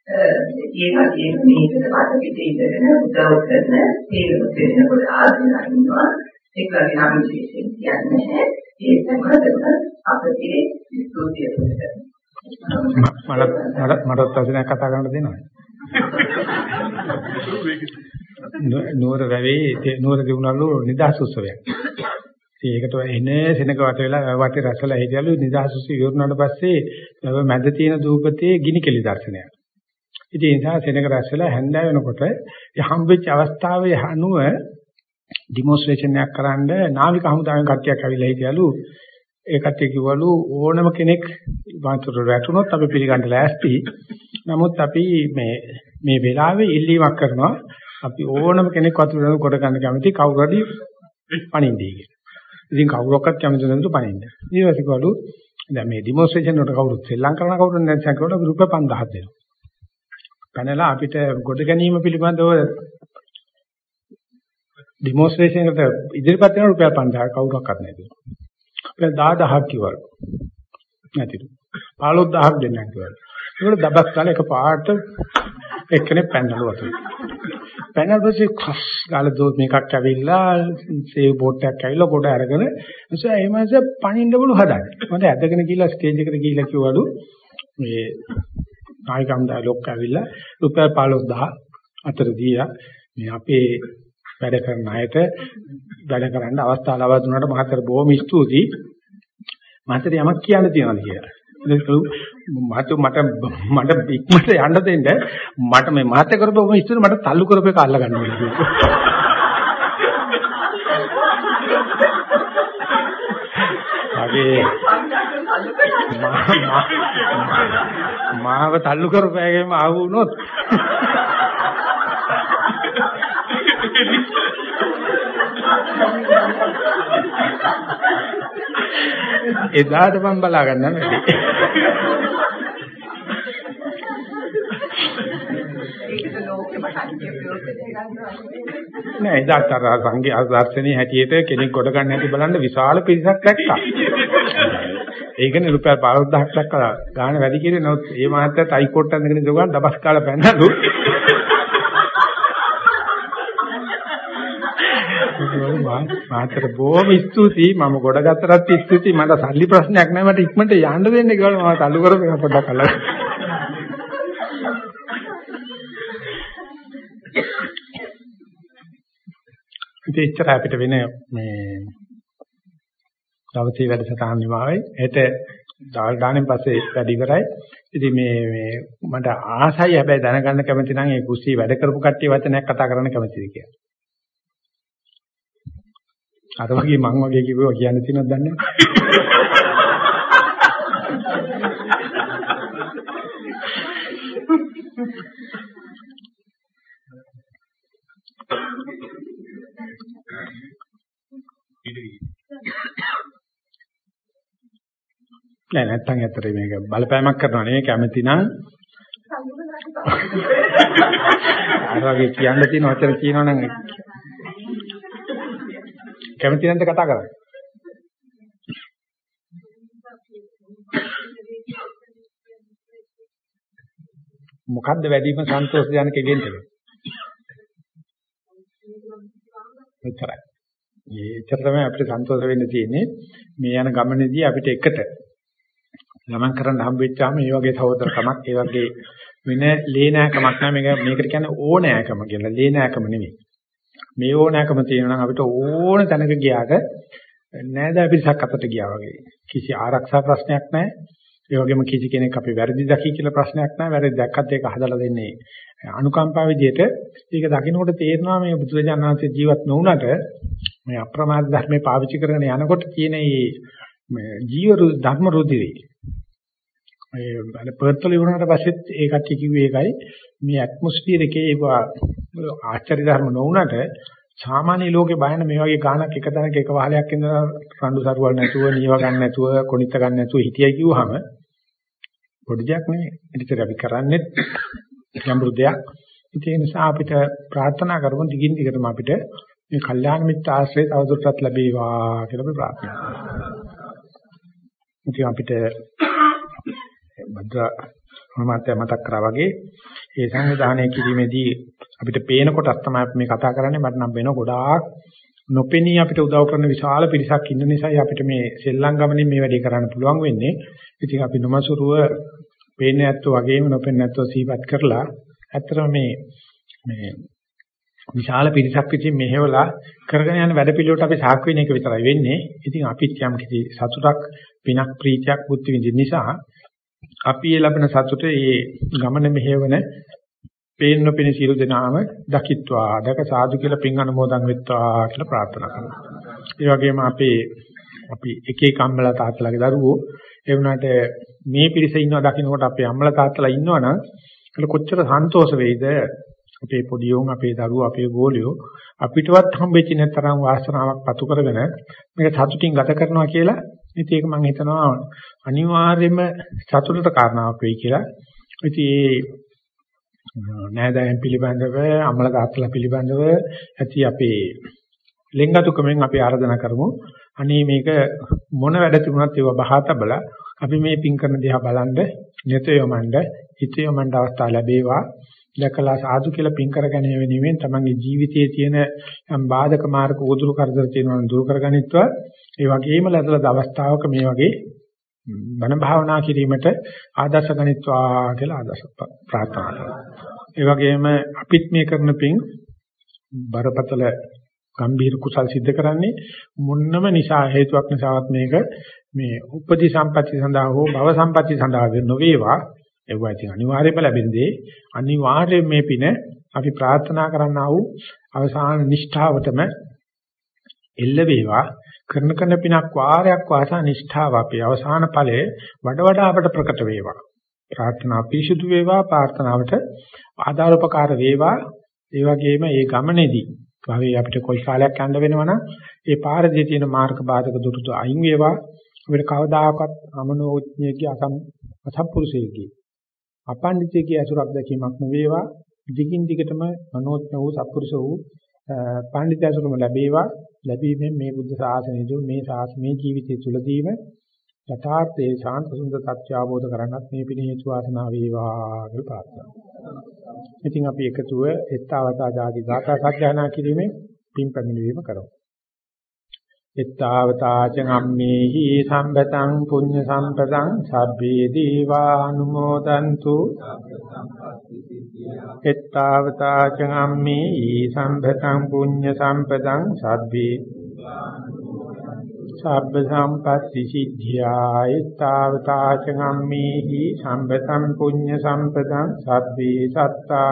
ඒ වගේම මේකට වටපිට ඉඳගෙන උදව් කරන හේතු දෙනකොට ආදිනා ඉන්නවා ඒක වගේ නම් විශේෂයෙන් කියන්නේ ඒ සම්බන්ධව අපේ ස්තුතිය මට මට වචනයක් කතා කරන්න දෙනවා නුවර වැවේ නුවර දිනුනලු නිදහස් උත්සවයක්. ඒකට එන්නේ සෙනග වට වෙලා වටේ රසලා හිටියලු නිදහස් උත්සවය ඉවරනාට පස්සේ මැද තියෙන දූපතේ ගිනි කෙලි දර්ශනයක්. ඉතින් ඒ නිසා සෙනග රසලා හැන්දෑ වෙනකොට හම්බෙච්ච අවස්ථාවේ අනුව ඩිමොන්ස්ට්‍රේෂන් එකක් කරන්න නාවික හමුදාවෙන් කට්ටියක් ඇවිල්ලා හිටියලු ඒ කට්ටිය කිව්වලු ඕනම කෙනෙක් වතුර වැටුනොත් අපි පිළිගන්න ලෑස්ති. නමුත් අපි මේ මේ වෙලාවේ ඉල්ලීමක් කරනවා අපි ඕනම කෙනෙක් වතුර කොට ගන්න කැමති කවුරු හරි පණින්නේ කියලා. ඉතින් කවුරක්වත් කැමති නැතුව පණින්න. ඊට පස්සේ දැන් මේ ඩිමොන්ස්ට්‍රේෂන් වලට කවුරුත් ශ්‍රී ලංකාවේ කවුරුත් නැත්නම් කවුරුත් රුපියල් 5000ක් දෙනවා. පැනලා අපිට ගොඩ ගැනීම පිළිබඳව ඩිමොන්ස්ට්‍රේෂන් එකට ඉදිරිපත් කරන රුපියල් 5000 කවුරක්වත් නැතිව. අපිට 10000ක් කිව්වලු. නැතිලු. 15000ක් දෙන්නම් කිව්වලු. ඒකට දබස් කාලේ එක පාට එක්කෙනෙක් පැනනලු වතුර. පැනලා පස්සේ කස් ගාලා දෝ මේකක් ඇවිල්ලා සේව් බෝට් එකක් ඇවිල්ලා කොට අරගෙන නිසා ඒ මාසේ පණින්න බලු හදන්නේ. මම ඇදගෙන ගිහලා ස්ටේජ් එකට ගිහලා කිව්වලු මේ නායකම් දා ලොක් ඇවිල්ලා රුපියල් 15000 අතර දීලා මේ අපේ වැඩ කරන අයට වැඩ කරන්න අවස්ථාව ලබා දුන්නාට මහතර බොහොම ස්තුතියි. මහතර යමක් කියන්න තියනවාද කියලා. මට මට මට ඉක්මනට යන්න දෙන්න මට මේ මහත්ය කරපුව ඔබ ඉස්සර මට තල්ලු කරපු එක අල්ල ගන්න ඕනේ මගේ මාව තල්ලු කරපෑගෙම ආව වුණොත් එදාට මම බලා ගන්න වැඩි. නෑ එදාට අර සංගේ ආදර්ශනීය හැටියට කෙනෙක් කොට ගන්න හැටි බලන්න විශාල පිරිසක් දැක්කා. ඒකනේ රුපියල් 15000ක් දක්වා ගාණ වැඩි කිරේ නමුත් ඒ මහත්තයාත් හයිකෝට් එකෙන් දෙගෙන දොගන් දබස් කාලා පැනනලු. මාතර බොහොම ස්තුතියි මම ගොඩ ගත්තටත් ස්තුතියි මට සල්ලි ප්‍රශ්නයක් නැහැ මට ඉක්මනට යන්න දෙන්න කියලා මම තල්ලු කරපේ පොඩ්ඩක් අල්ලගන්න. ඉතින් එච්චර අපිට වෙන මේ දවසේ වැඩසටහන නිමාවයි. හෙට දාල් දාණයෙන් පස්සේ වැඩි කරයි. ඉතින් මේ මේ මට ආසයි හැබැයි දැනගන්න කැමති නම් ඒ කුස්සිය වැඩ කරපු කට්ටිය වචනයක් කතා කරන්න කැමතිද කියලා. අර වගේ මං වගේ කිව්වා කියන්න තියෙනවද දන්නේ නෑ නැත්තම් ඇත්තට මේක බලපෑමක් කරනවා නෙවෙයි කැමති නම් අර වගේ කියන්න තියෙන වචන කියනවනම් කැමති නැන්ද කතා කරන්නේ. මොකද්ද වැඩිම සන්තෝෂජනක ඉවෙන්ට් එක? එච්චරයි. ඒච්චර තමයි අපිට සන්තෝෂ වෙන්න තියෙන්නේ. මේ යන ගමනේදී අපිට එකට ගමන් කරන්න හම්බෙච්චාම මේ වගේ සහෝදරකමක් ඒ වගේ වෙන ලේනෑකමක් නෑ මේක මේකට කියන්නේ ඕනෑකම කියලා. ලේනෑකම නෙමෙයි. මේ ඕනෑකම තියෙනවා නම් අපිට ඕන තැනක ගියාට නෑදෑ පිරිසක් අතට ගියා වගේ. කිසි ආරක්ෂා ප්‍රශ්නයක් නෑ. ඒ වගේම කිසි කෙනෙක් අපි වැරදි දකි කියලා ප්‍රශ්නයක් නෑ. වැරදි දැක්කත් ඒක හදලා දෙන්නේ අනුකම්පා විදියට. ඒක දකින්නකොට තේරෙනවා මේ බුදුරජාණන් වහන්සේ ජීවත් නොවුනට මේ අප්‍රමාද ධර්මේ පාවිච්චි කරගෙන යනකොට තියෙන මේ ජීව ධර්ම රුධිරේ ඒ අර පර්තල ඉවරනට පස්සෙත් ඒ කට්ටිය කිව්වේ ඒකයි මේ ඇට්මොස්ෆියර් එකේ ඒක ආශ්චර්ය ධර්ම නොවුනට සාමාන්‍ය ලෝකේ බයන මේ වගේ ගානක් එක තැනක එක වහලයක් ඉඳලා රණ්ඩු සරුවල් නැතුව නියව ගන්න නැතුව කොණිත ගන්න නැතුව හිටියයි කිව්වහම පොඩි දෙයක් නෙවෙයි. ඒකට අපි කරන්නේ ගැඹුරු දෙයක්. ඒ නිසා අපිට ප්‍රාර්ථනා කරමු දිගින් දිගටම අපිට මේ කල්යාණ මිත්‍ර ආශ්‍රය තවදුරටත් ලැබේවා කියලා අපි ප්‍රාර්ථනා කරමු. අපිට භද්‍ර මහත්මයා මතක් කරා වගේ ඒ සංවිධානය කිරීමේදී අපිට පේන කොටස් තමයි අපි මේ කතා කරන්නේ මට නම් වෙන ගොඩාක් නොපෙනී අපිට උදව් කරන විශාල පිරිසක් ඉන්න නිසායි අපිට මේ සෙල්ලම් ගමනින් මේ වැඩේ කරන්න පුළුවන් වෙන්නේ. ඉතින් අපි නොමසුරුව පේන්නේ නැත්තෝ වගේම නොපෙන්නේ නැත්තෝ සීපත් කරලා ඇත්තටම මේ මේ විශාල පිරිසක් විසින් මෙහෙवला කරගෙන යන වැඩ පිළිවෙලට අපි සාක් වෙන එක විතරයි වෙන්නේ. ඉතින් අපිත් යම් කිසි සතුටක්, පිනක්, ප්‍රීතියක් බුද්ධ විඳින නිසා අපි ලැබෙන සතුට ඒ ගමන මෙහෙවන පේන්න පෙන සියලු දෙනාම දකිත්වා දක සාදු කියලා පින් අනුමෝදන් වෙත්වා කියලා ප්‍රාර්ථනා කරනවා. ඒ වගේම අපේ අපි එක එක අම්මලා තාත්තලාගේ දරුවෝ ඒ වුණාට මේ පිරිස ඉන්නවා දකින්නකොට අපේ අම්මලා තාත්තලා ඉන්නවනම් ඒක කොච්චර සන්තෝෂ වෙයිද අපේ පොඩි උන් අපේ දරුවෝ අපේ ගෝලියෝ අපිටවත් හම්බෙච්ච නැතරම් වාසනාවක් පතු කරගෙන මේක සතුටින් ගත කරනවා කියලා ඉතින් ඒක මම හිතනවා අනිවාර්යයෙන්ම සතුටට කාරණාවක් වෙයි කියලා. ඉතින් නෑදෑයන් පිළිබඳව අමල තාත්තලා පිළිබඳව ඇති අපේ ලෙන්ගතුකමෙන් අපි ආරාධනා කරමු. අනේ මේක මොන වැඩ තිබුණත් ඒව බහා තබලා අපි මේ පින් කරන දිහා බලන්න නිතයොමඬ හිතයොමඬ අවස්ථාව ලැබේවා. දැකලා සාදු කියලා පින් කරගැනීම වෙනුවෙන් තමන්ගේ ජීවිතයේ තියෙන යම් බාධක මාර්ග උදුරු කරදර තියෙනවා දුරු කරගනිත්වා. ඒ වගේම ලැබලා අවස්ථාවක මේ වගේ බණ භාවනා කිරීමට ආදර්ශ ගනිත්වා කියලා ආදර්ශ ප්‍රාර්ථනා කරනවා. ඒ වගේම අපිත් මේ කරන පින් බරපතල ගම්භීර කුසල් සිද්ධ කරන්නේ මොන්නම නිසා හේතුවක් නිසාවත් මේක මේ උපදි සම්පatti සඳහා හෝ භව සම්පatti සඳහා නොවේවා ඒවා ඉතින් අනිවාර්යයෙන්ම ලැබෙන්නේ අනිවාර්යයෙන් මේ පින අපි ප්‍රාර්ථනා කරන්නා වූ අවසාන නිෂ්ඨාවතම එල්ල වේවා කරන කරන පිනක් වාරයක් වාසා නිෂ්ඨාව අපේ අවසාන ඵලයේ වඩ වඩා අපට ප්‍රකට වේවා. ප්‍රාර්ථනා පිසුදු වේවා ප්‍රාර්ථනාවට ආදාර උපකාර වේවා. ඒ වගේම මේ ගමනේදී භවයේ අපිට කොයි කාලයක් යන්න වෙනවනම් ඒ පාරදී තියෙන මාර්ග බාධක දුරුතු අයින් වේවා. අපිට කවදාකවත් අමනෝඥයේ අසම් අසත්පුරුෂයෙක්ගේ අපණ්ඩිතයේ අසුරක් දැකීමක් නොවේවා. දිගින් දිගටම මනෝඥ වූ සත්පුරුෂ වූ පඬිතුසුකම ලැබේවා ලැබීමෙන් මේ බුද්ධ ශාසනයදී මේ ශාසනයේ ජීවිතය තුළදීම යථාර්ථයේ ශාන්ත සුන්දර තත්ත්වය අවබෝධ කරගන්නත් මේ පිණ හේතු වාසනා වේවා කියලා ප්‍රාර්ථනා. ඉතින් අපි එකතුව එත්තාවතා ආදී ගාථා සජ්ජායනා කිරීමෙන් පින් පැමිණීම කරමු. එත්තාවතා චම්මේහි සම්පතං පුඤ්ඤ සම්පතං සබ්බේ දීවානුමෝදන්තු එත්තාවතා චම්මේහි සම්පතං පුඤ්ඤ සම්පතං සබ්බේ සබ්බ සම්පatti සිද්ධියා එත්තාවතා චම්මේහි සම්පතං පුඤ්ඤ සම්පතං සබ්බේ සත්තා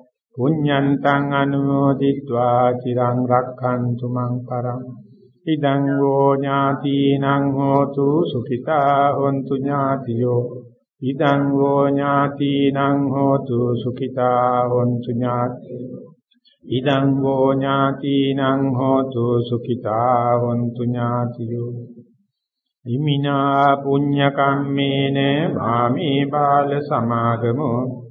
පුඤ්ඤන්තං අනුමෝදිत्वा චිරං රක්ඛන්තු මං පරං. ඉදං වෝ ඥාතිනං හෝතු සුඛිතා හොන්තු ඥාතියෝ. ඉදං වෝ ඥාතිනං හෝතු සුඛිතා හොන්තු ඥාතියෝ. ඉදං වෝ ඥාතිනං හෝතු සුඛිතා හොන්තු ඥාතියෝ. ඉමිනා පුඤ්ඤ කම්මේන භාමේ බාල සමාගමෝ.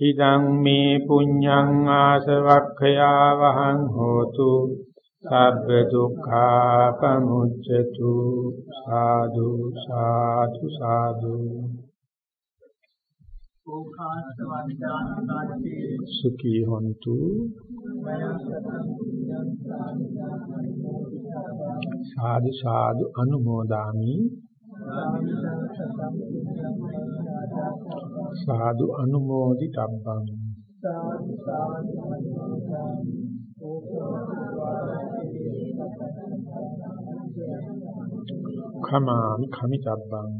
ඉදං මේ පුඤ්ඤං ආසවක්ඛයා වහං හෝතු සබ්බ දුක්ඛා පමුච්ඡතු සාදු සාදු සාදු සුඛී හොන්තු සාදු සාදු අනුමෝදාමි සාදු අනුමෝදි තබ්බං කමාමි කමිතබ්බං.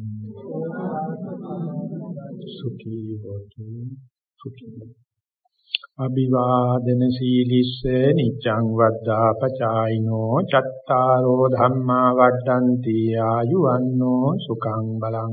සුඛී හොතු සුඛී. අභිවාදන සීලිස්ස නිච්ඡං වද්දා පචායිනෝ චත්තාරෝ ධම්මා වඩ්ඩಂತಿ ආයුවන්නෝ සුඛං බලං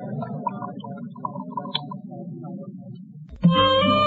Música